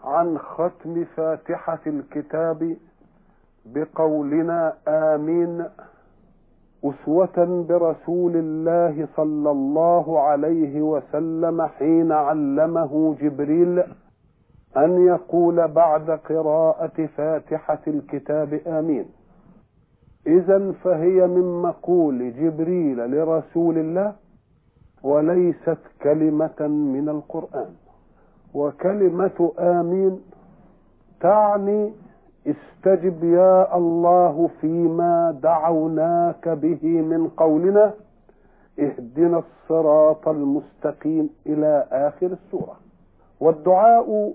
عن ختم فاتحة الكتاب بقولنا آمين أسوة برسول الله صلى الله عليه وسلم حين علمه جبريل أن يقول بعد قراءة فاتحة الكتاب آمين. اذا فهي من مقول جبريل لرسول الله وليست كلمة من القرآن. وكلمة آمين تعني استجب يا الله فيما دعوناك به من قولنا. اهدنا الصراط المستقيم إلى آخر السورة. والدعاء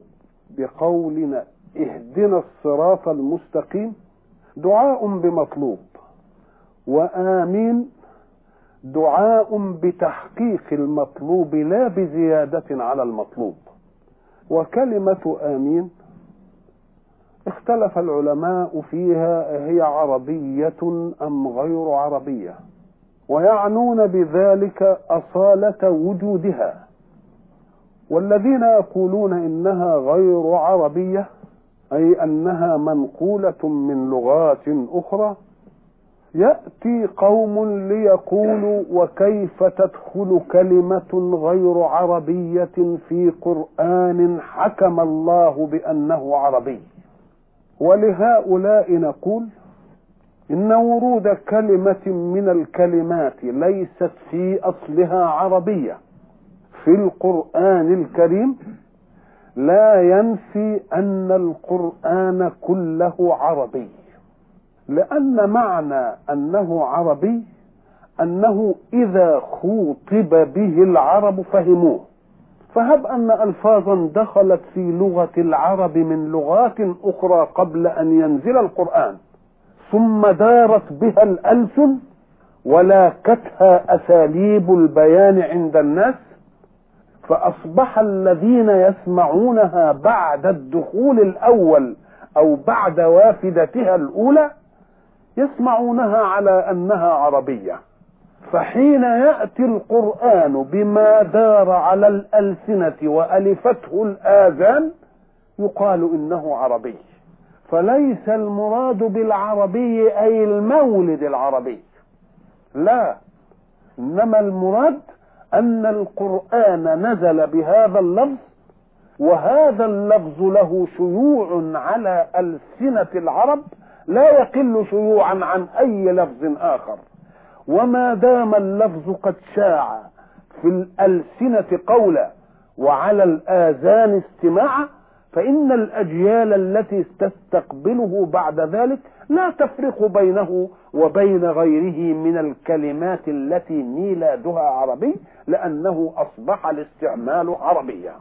بقولنا اهدنا الصراط المستقيم. دعاء بمطلوب. وآمين دعاء بتحقيق المطلوب لا بزيادة على المطلوب. وكلمة آمين. اختلف العلماء فيها هي عربية أم غير عربية؟ ويعنون بذلك أصالة وجودها. والذين يقولون إنها غير عربية أي أنها منقولة من لغات أخرى يأتي قوم ليقولوا وكيف تدخل كلمة غير عربية في قرآن حكم الله بأنه عربي؟ ولهؤلاء نقول إن ورود كلمة من الكلمات ليست في أصلها عربية. في القرآن الكريم لا ينفي أن القرآن كله عربي. لأن معنى أنه عربي أنه إذا خوطب به العرب فهموه. فهب أن ألفاظا دخلت في لغة العرب من لغات أخرى قبل أن ينزل القرآن. ثم دارت بها الألسن ولاكتها أساليب البيان عند الناس فأصبح الذين يسمعونها بعد الدخول الأول أو بعد وافدتها الأولى يسمعونها على أنها عربية. فحين يأتي القرآن بما دار على الألسنة وألفته الآذان يقال إنه عربي. فليس المراد بالعربي أي المولد العربي. لا. إنما المراد أن القرآن نزل بهذا اللفظ وهذا اللفظ له شيوع على ألسنة العرب لا يقل شيوعا عن أي لفظ آخر. وما دام اللفظ قد شاع في الألسنة قولا وعلى الآذان استماعا فإن الأجيال التي تستقبله بعد ذلك لا تفرق بينه وبين غيره من الكلمات التي ميلادها عربي لأنه أصبح الاستعمال عربيا.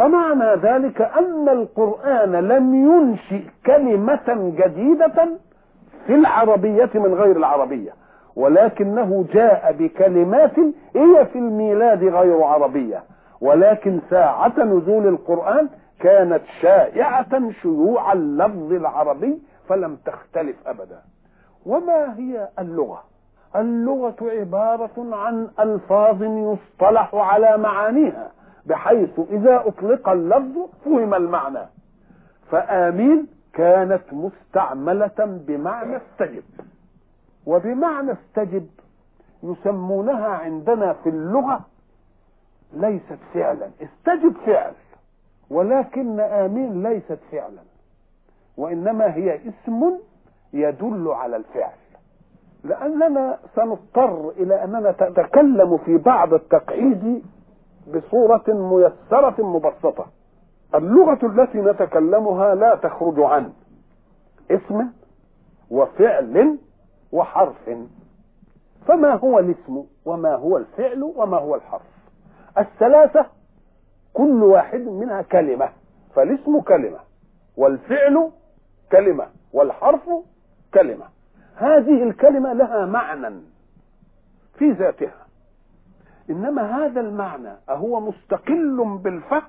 فمعنى ذلك أن القرآن لم ينشئ كلمة جديدة في العربية من غير العربية ولكنه جاء بكلمات هي في الميلاد غير عربية ولكن ساعة نزول القرآن كانت شائعة شيوع اللفظ العربي فلم تختلف أبدا. وما هي اللغة؟ اللغة عبارة عن ألفاظ يصطلح على معانيها. بحيث إذا أطلق اللفظ فهم المعنى. فآمين كانت مستعملة بمعنى استجب. وبمعنى استجب يسمونها عندنا في اللغة ليست فعلا. استجب فعل ولكن آمين ليست فعلا. وإنما هي اسم يدل على الفعل. لأننا سنضطر إلى أننا نتكلم في بعض التقعيد بصورة ميسرة مبسطة. اللغة التي نتكلمها لا تخرج عن اسم وفعل وحرف. فما هو الاسم وما هو الفعل وما هو الحرف؟ الثلاثة كل واحد منها كلمة فالاسم كلمة والفعل كلمة والحرف كلمة. هذه الكلمة لها معنى في ذاتها. إنما هذا المعنى أهو مستقل بالفهم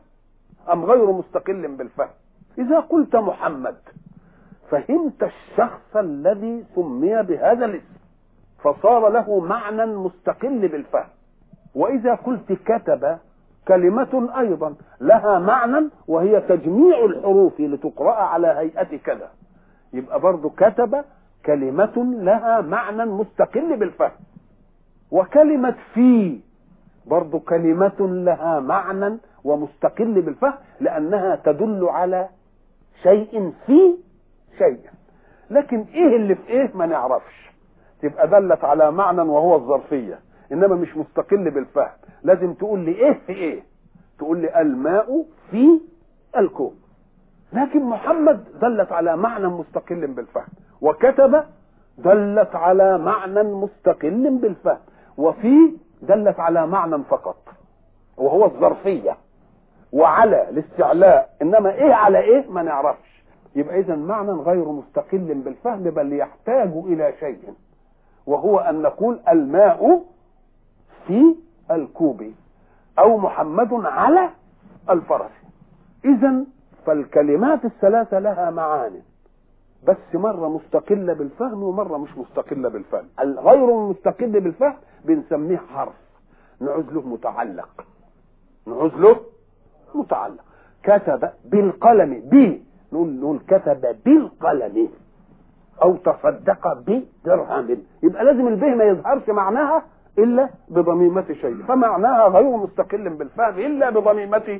أم غير مستقل بالفهم؟ إذا قلت محمد فهمت الشخص الذي سمي بهذا الاسم فصار له معنى مستقل بالفهم. وإذا قلت كتب كلمة أيضا لها معنى وهي تجميع الحروف لتقرأ على هيئة كذا. يبقى برضو كتب كلمة لها معنى مستقل بالفهم. وكلمة في برضو كلمة لها معنى ومستقل بالفهم لأنها تدل على شيء في شيء. لكن إيه اللي في إيه ما نعرفش. تبقى دلت على معنى وهو الظرفية إنما مش مستقل بالفهم. لازم تقول لي إيه في إيه. تقول لي الماء في الكوب لكن محمد دلت على معنى مستقل بالفهم. وكتب دلت على معنى مستقل بالفهم. وفي دلت على معنى فقط وهو الظرفية وعلى الاستعلاء. إنما إيه على إيه؟ ما نعرفش. يبقى اذا معنى غير مستقل بالفهم بل يحتاج إلى شيء وهو أن نقول الماء في الكوب أو محمد على الفرس. اذا فالكلمات الثلاثة لها معان بس مرة مستقلة بالفهم ومرة مش مستقلة بالفهم. الغير المستقل بالفهم بنسميه حرف. نعوز له متعلق. نعوز له متعلق. كتب بالقلم ب. نقول نقول كتب بالقلم. أو تصدق بدرهم. يبقى لازم البه ما يظهرش معناها إلا بضميمة شيء. فمعناها غير مستقل بالفهم إلا بضميمة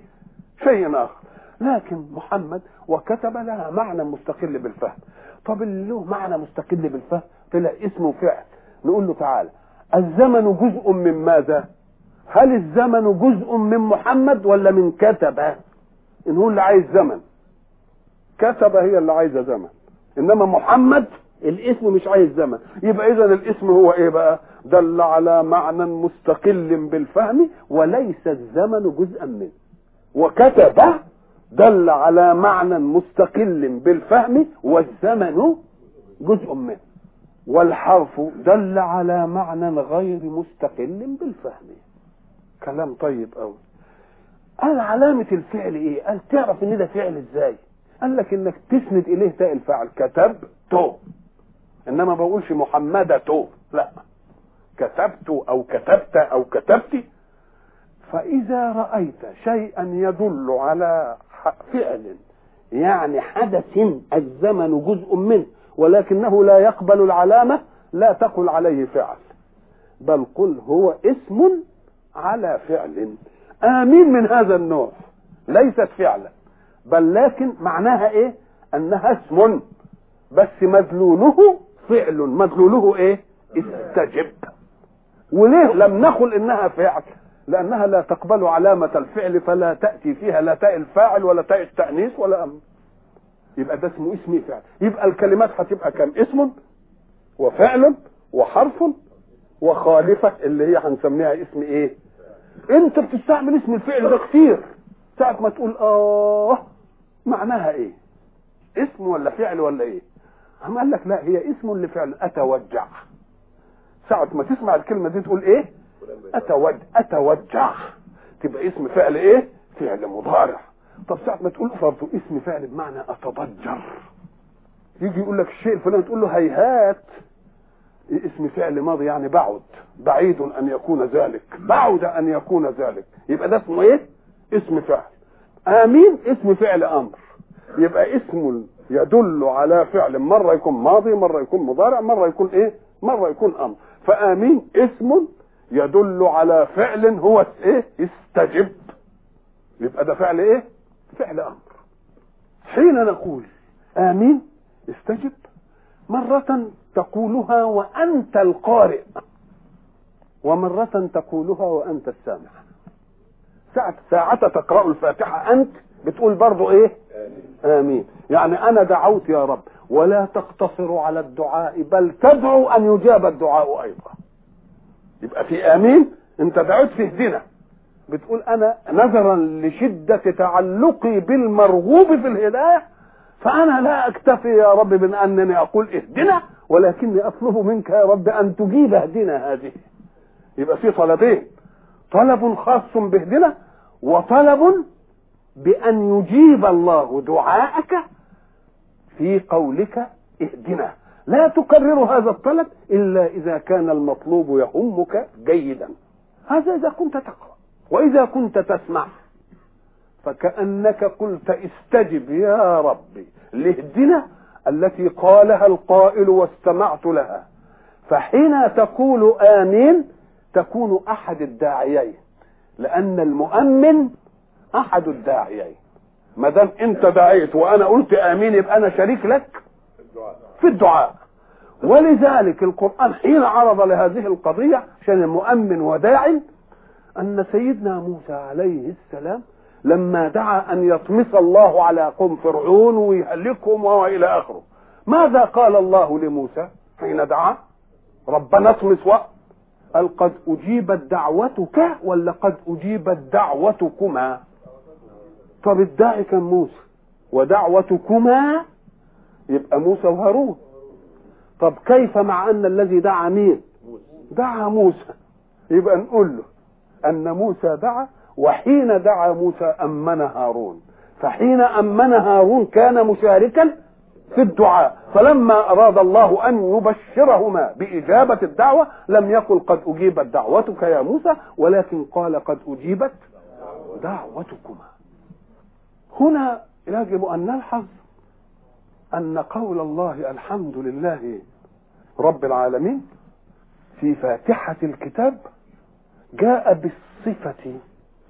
شيء آخر. لكن محمد وكتب لها معنى مستقل بالفهم. طب اللي له معنى مستقل بالفهم؟ طلع اسمه فعل. نقول له تعالى الزمن جزء من ماذا؟ هل الزمن جزء من محمد ولا من كتب؟ ان هو اللي عايز زمن. كتب هي اللي عايزة زمن. إنما محمد الاسم مش عايز زمن. يبقى اذا الاسم هو إيه بقى؟ دل على معنى مستقل بالفهم وليس الزمن جزءا منه وكتب دل على معنى مستقل بالفهم والزمن جزء منه. والحرف دل على معنى غير مستقل بالفهم. كلام طيب قوي قال علامة الفعل إيه؟ قال تعرف إن ده فعل إزاي؟ قال لك إنك تسند إليه تاء الفعل كتبت. إنما ما بقولش محمدة. لا. كتبت أو كتبت أو كتبت فإذا رأيت شيئا يدل على فعل يعني حدث الزمن جزء منه ولكنه لا يقبل العلامة لا تقل عليه فعل. بل قل هو اسم على فعل. آمين من هذا النوع ليست فعلا. بل لكن معناها إيه؟ أنها اسم. بس مدلوله فعل. مدلوله إيه؟ استجب. وليه لم نقل إنها فعل؟ لأنها لا تقبل علامة الفعل فلا تأتي فيها لا تاء الفاعل ولا تاء التأنيث ولا أم. يبقى ده اسمه اسم فعل. يبقى الكلمات هتبقى كم؟ اسم وفعل وحرف وخالفة اللي هي هنسميها اسم إيه؟ أنت بتستعمل اسم الفعل ده كتير. ساعة ما تقول آه معناها إيه؟ اسم ولا فعل ولا إيه؟ هم قال لك لا هي اسم لفعل أتوجع. ساعة ما تسمع الكلمة دي تقول إيه؟ اتوجع اتوجع تبقى اسم فعل إيه؟ فعل مضارع. طب ساعة ما تقول برضه اسم فعل بمعنى أتضجر. يجي يقول لك الشيء الفلاني تقول له هيهات. اسم فعل ماضي يعني بعد. بعيد أن يكون ذلك. بعد أن يكون ذلك. يبقى ده اسمه إيه؟ اسم فعل. آمين اسم فعل أمر. يبقى اسم يدل على فعل. مرة يكون ماضي مرة يكون مضارع مرة يكون إيه؟ مرة يكون أمر. فآمين اسم يدل على فعل هو إيه؟ استجب. يبقى ده فعل إيه؟ فعل أمر. حين نقول آمين استجب. مرة تقولها وأنت القارئ. ومرة تقولها وأنت السامع. ساعة ساعة تقرأ الفاتحة أنت بتقول برضو إيه؟ آمين. يعني أنا دعوت يا رب ولا تقتصر على الدعاء بل تدعو أن يجاب الدعاء أيضا. يبقى في آمين. أنت دعوت في اهدنا بتقول أنا نظرا لشدة تعلقي بالمرغوب في الهداية فأنا لا أكتفي يا رب من أنني أقول اهدنا ولكني أطلب منك يا رب أن تجيب اهدنا هذه. يبقى في طلبين. طلب خاص باهدنا وطلب بأن يجيب الله دعاءك في قولك اهدنا. لا تكرر هذا الطلب إلا إذا كان المطلوب يهمك جيدا. هذا إذا كنت تقرأ وإذا كنت تسمع. فكأنك قلت استجب يا ربي لاهدنا التي قالها القائل واستمعت لها. فحين تقول آمين تكون أحد الداعيين لأن المؤمن أحد الداعيين. ما دام أنت دعيت وأنا قلت آمين يبقى أنا شريك لك في الدعاء. ولذلك القرآن حين عرض لهذه القضية عشان المؤمن وداعي أن سيدنا موسى عليه السلام لما دعا أن يطمس الله على قوم فرعون ويهلكهم وإلى آخره. ماذا قال الله لموسى حين دعا؟ ربنا اطمس وقت قال قد أجيبت دعوتك ولا قد أجيبت دعوتكما؟ طب الداعي كان موسى ودعوتكما؟ يبقى موسى وهارون. طب كيف مع أن الذي دعا مين؟ دعا موسى. يبقى نقول له أن موسى دعا وحين دعا موسى أمن هارون. فحين أمن هارون كان مشاركا في الدعاء. فلما أراد الله أن يبشرهما بإجابة الدعوة لم يقل قد أجيبت دعوتك يا موسى ولكن قال قد أجيبت دعوتكما. هنا يجب أن نلحظ أن قول الله الحمد لله رب العالمين في فاتحة الكتاب جاء بالصفة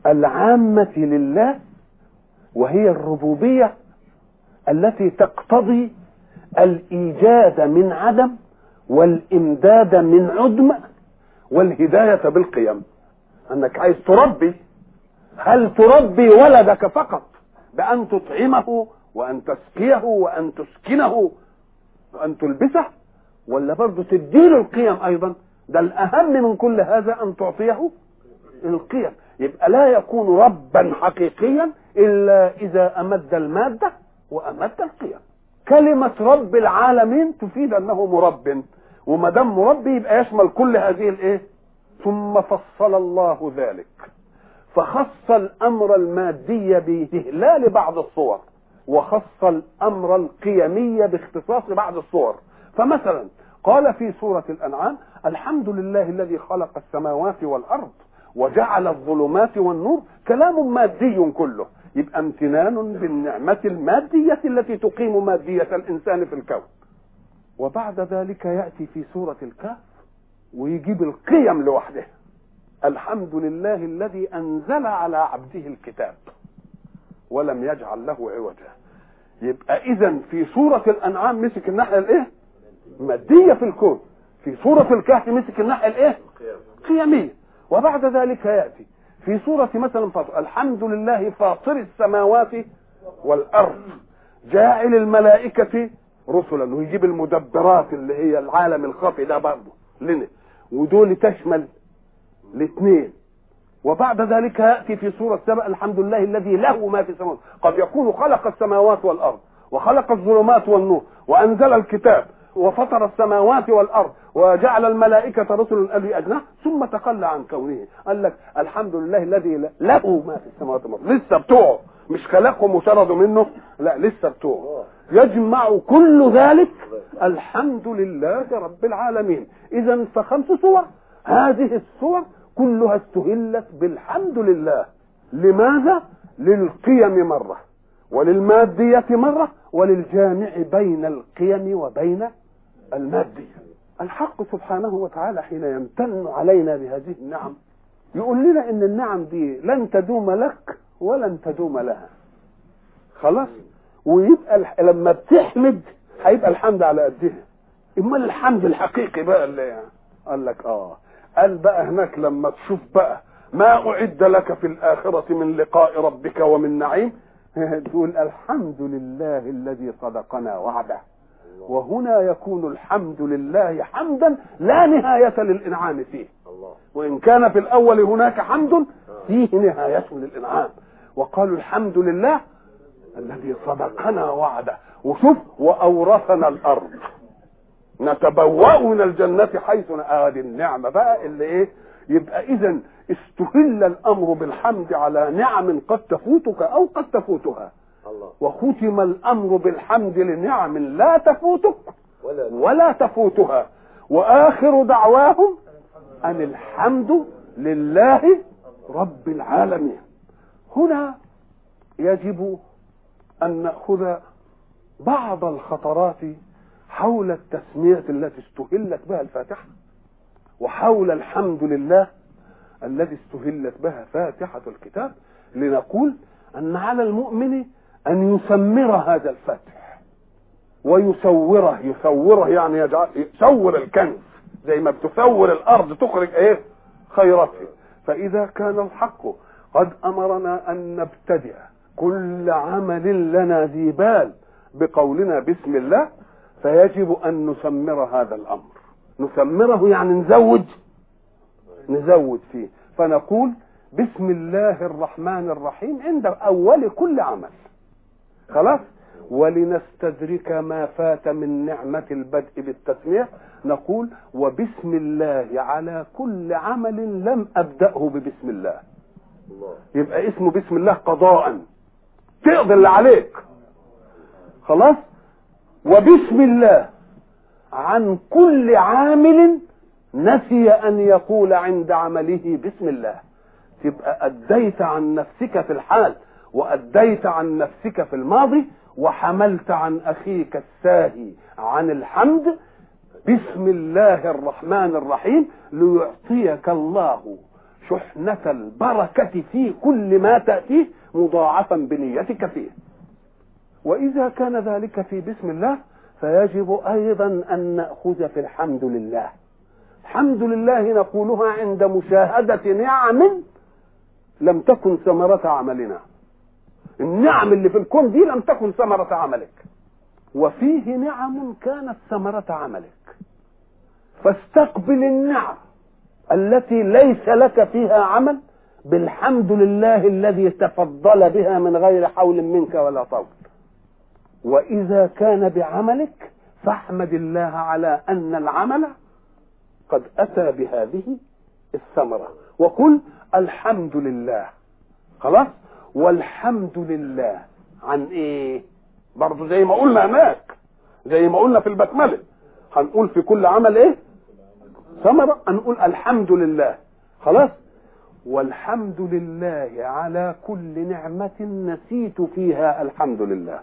العامة لله وهي الربوبية التي تقتضي الإيجاد من عدم والإمداد من عدم والهداية بالقيم. أنك عايز تربي هل تربي ولدك فقط بأن تطعمه وأن تسقيه وأن تسكنه وأن تلبسه؟ ولا برضه تديله القيم أيضا. ده الأهم من كل هذا أن تعطيه القيم. يبقى لا يكون ربا حقيقيا إلا إذا أمد المادة وأمد القيم. كلمة رب العالمين تفيد أنه مرب. وما دام مربي يبقى يشمل كل هذه الإيه؟ ثم فصل الله ذلك. فخص الأمر المادي بإهلال بعض الصور وخص الأمر القيمي باختصاص بعض الصور. فمثلا قال في سورة الأنعام الحمد لله الذي خلق السماوات والأرض وجعل الظلمات والنور كلام مادي كله. يبقى امتنان بالنعمة المادية التي تقيم مادية الإنسان في الكون. وبعد ذلك يأتي في سورة الكهف ويجيب القيم لوحده. الحمد لله الذي أنزل على عبده الكتاب ولم يجعل له عوجا. يبقى إذا في سورة الأنعام مسك الناحية الإيه؟ مادية في الكون. في سورة الكهف مسك الناحية الإيه؟ قيمية وبعد ذلك يأتي في سورة مثلا فاطر. الحمد لله فاطر السماوات والأرض. جاعل الملائكة رسلا. ويجيب المدبرات اللي هي العالم الخفي ده برضه. لنا ودول تشمل الاثنين. وبعد ذلك يأتي في سورة سبأ الحمد لله الذي له ما في السماوات. قد يكون خلق السماوات والأرض وخلق الظلمات والنور وأنزل الكتاب. وفطر السماوات والأرض وجعل الملائكة رسلا أولي أجناح ثم تخلى عن كونه. قال لك الحمد لله الذي له ما في السماوات والأرض. لسه بتوعه. مش خلقهم وشردوا منه. لا لسه بتوعه. يجمع كل ذلك. الحمد لله رب العالمين. إذا فخمس صور هذه الصور كلها استهلت بالحمد لله. لماذا؟ للقيم مرة. وللمادية مرة. وللجامع بين القيم وبين المادية الحق سبحانه وتعالى حين يمتن علينا بهذه النعم يقول لنا إن النعم دي لن تدوم لك ولن تدوم لها. خلاص؟ ويبقى لما بتحمد هيبقى الحمد على قدها. إمال الحمد الحقيقي بقى اللي يعني. قال لك آه. قال بقى هناك لما تشوف بقى ما أعد لك في الآخرة من لقاء ربك ومن نعيم. تقول الحمد لله الذي صدقنا وعده. وهنا يكون الحمد لله حمدا لا نهاية للإنعام فيه. وإن كان في الأول هناك حمد فيه نهاية للإنعام. وقالوا الحمد لله الذي صدقنا وعده. وشوف وأورثنا الأرض. نتبوأ من الجنة حيث هذه النعمة بقى اللي إيه؟ يبقى اذا استهل الأمر بالحمد على نعم قد تفوتك أو قد تفوتها. وختم الأمر بالحمد لنعم لا تفوتك ولا تفوتها. وآخر دعواهم أن الحمد لله رب العالمين. هنا يجب أن نأخذ بعض الخطرات حول التسمية التي استهلت بها الفاتحة وحول الحمد لله الذي استهلت بها فاتحة الكتاب لنقول أن على المؤمن أن يسمر هذا الفتح. ويصوره يصوره يعني يجعل يصور الكنز. زي ما بتثور الأرض تخرج إيه؟ خيرته فإذا كان الحق قد أمرنا أن نبتدئ كل عمل لنا ذي بال بقولنا بسم الله فيجب أن نسمر هذا الأمر. نسمره يعني نزود نزود فيه. فنقول بسم الله الرحمن الرحيم عند أول كل عمل. خلاص؟ ولنستدرك ما فات من نعمة البدء بالتسمية. نقول وبسم الله على كل عمل لم أبدأه ببسم الله. يبقى اسمه بسم الله قضاء. تقضي اللي عليك. خلاص؟ وبسم الله عن كل عامل نسي أن يقول عند عمله بسم الله. تبقى أديت عن نفسك في الحال. وأديت عن نفسك في الماضي وحملت عن أخيك الساهي عن الحمد. بسم الله الرحمن الرحيم. ليعطيك الله شحنة البركة في كل ما تأتيه مضاعفا بنيتك فيه. وإذا كان ذلك في بسم الله فيجب أيضا أن نأخذ في الحمد لله. الحمد لله نقولها عند مشاهدة نعم لم تكن ثمرة عملنا. النعم اللي في الكون دي لم تكن ثمرة عملك. وفيه نعم كانت ثمرة عملك. فاستقبل النعم التي ليس لك فيها عمل بالحمد لله الذي تفضل بها من غير حول منك ولا طول وإذا كان بعملك فاحمد الله على أن العمل قد أتى بهذه الثمرة. وقل الحمد لله. خلاص؟ والحمد لله. عن إيه؟ برضه زي ما قلنا هناك. زي ما قلنا في البسمله هنقول في كل عمل إيه؟ ثمرة. هنقول الحمد لله. خلاص؟ والحمد لله على كل نعمة نسيت فيها الحمد لله.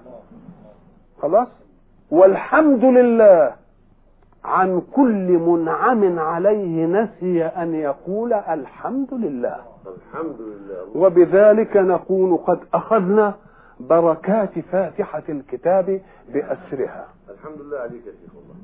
خلاص؟ والحمد لله عن كل منعم عليه نسي أن يقول الحمد لله. الحمد لله. وبذلك نكون قد أخذنا بركات فاتحة الكتاب بأسرها. الحمد لله عليك يا شيخ والله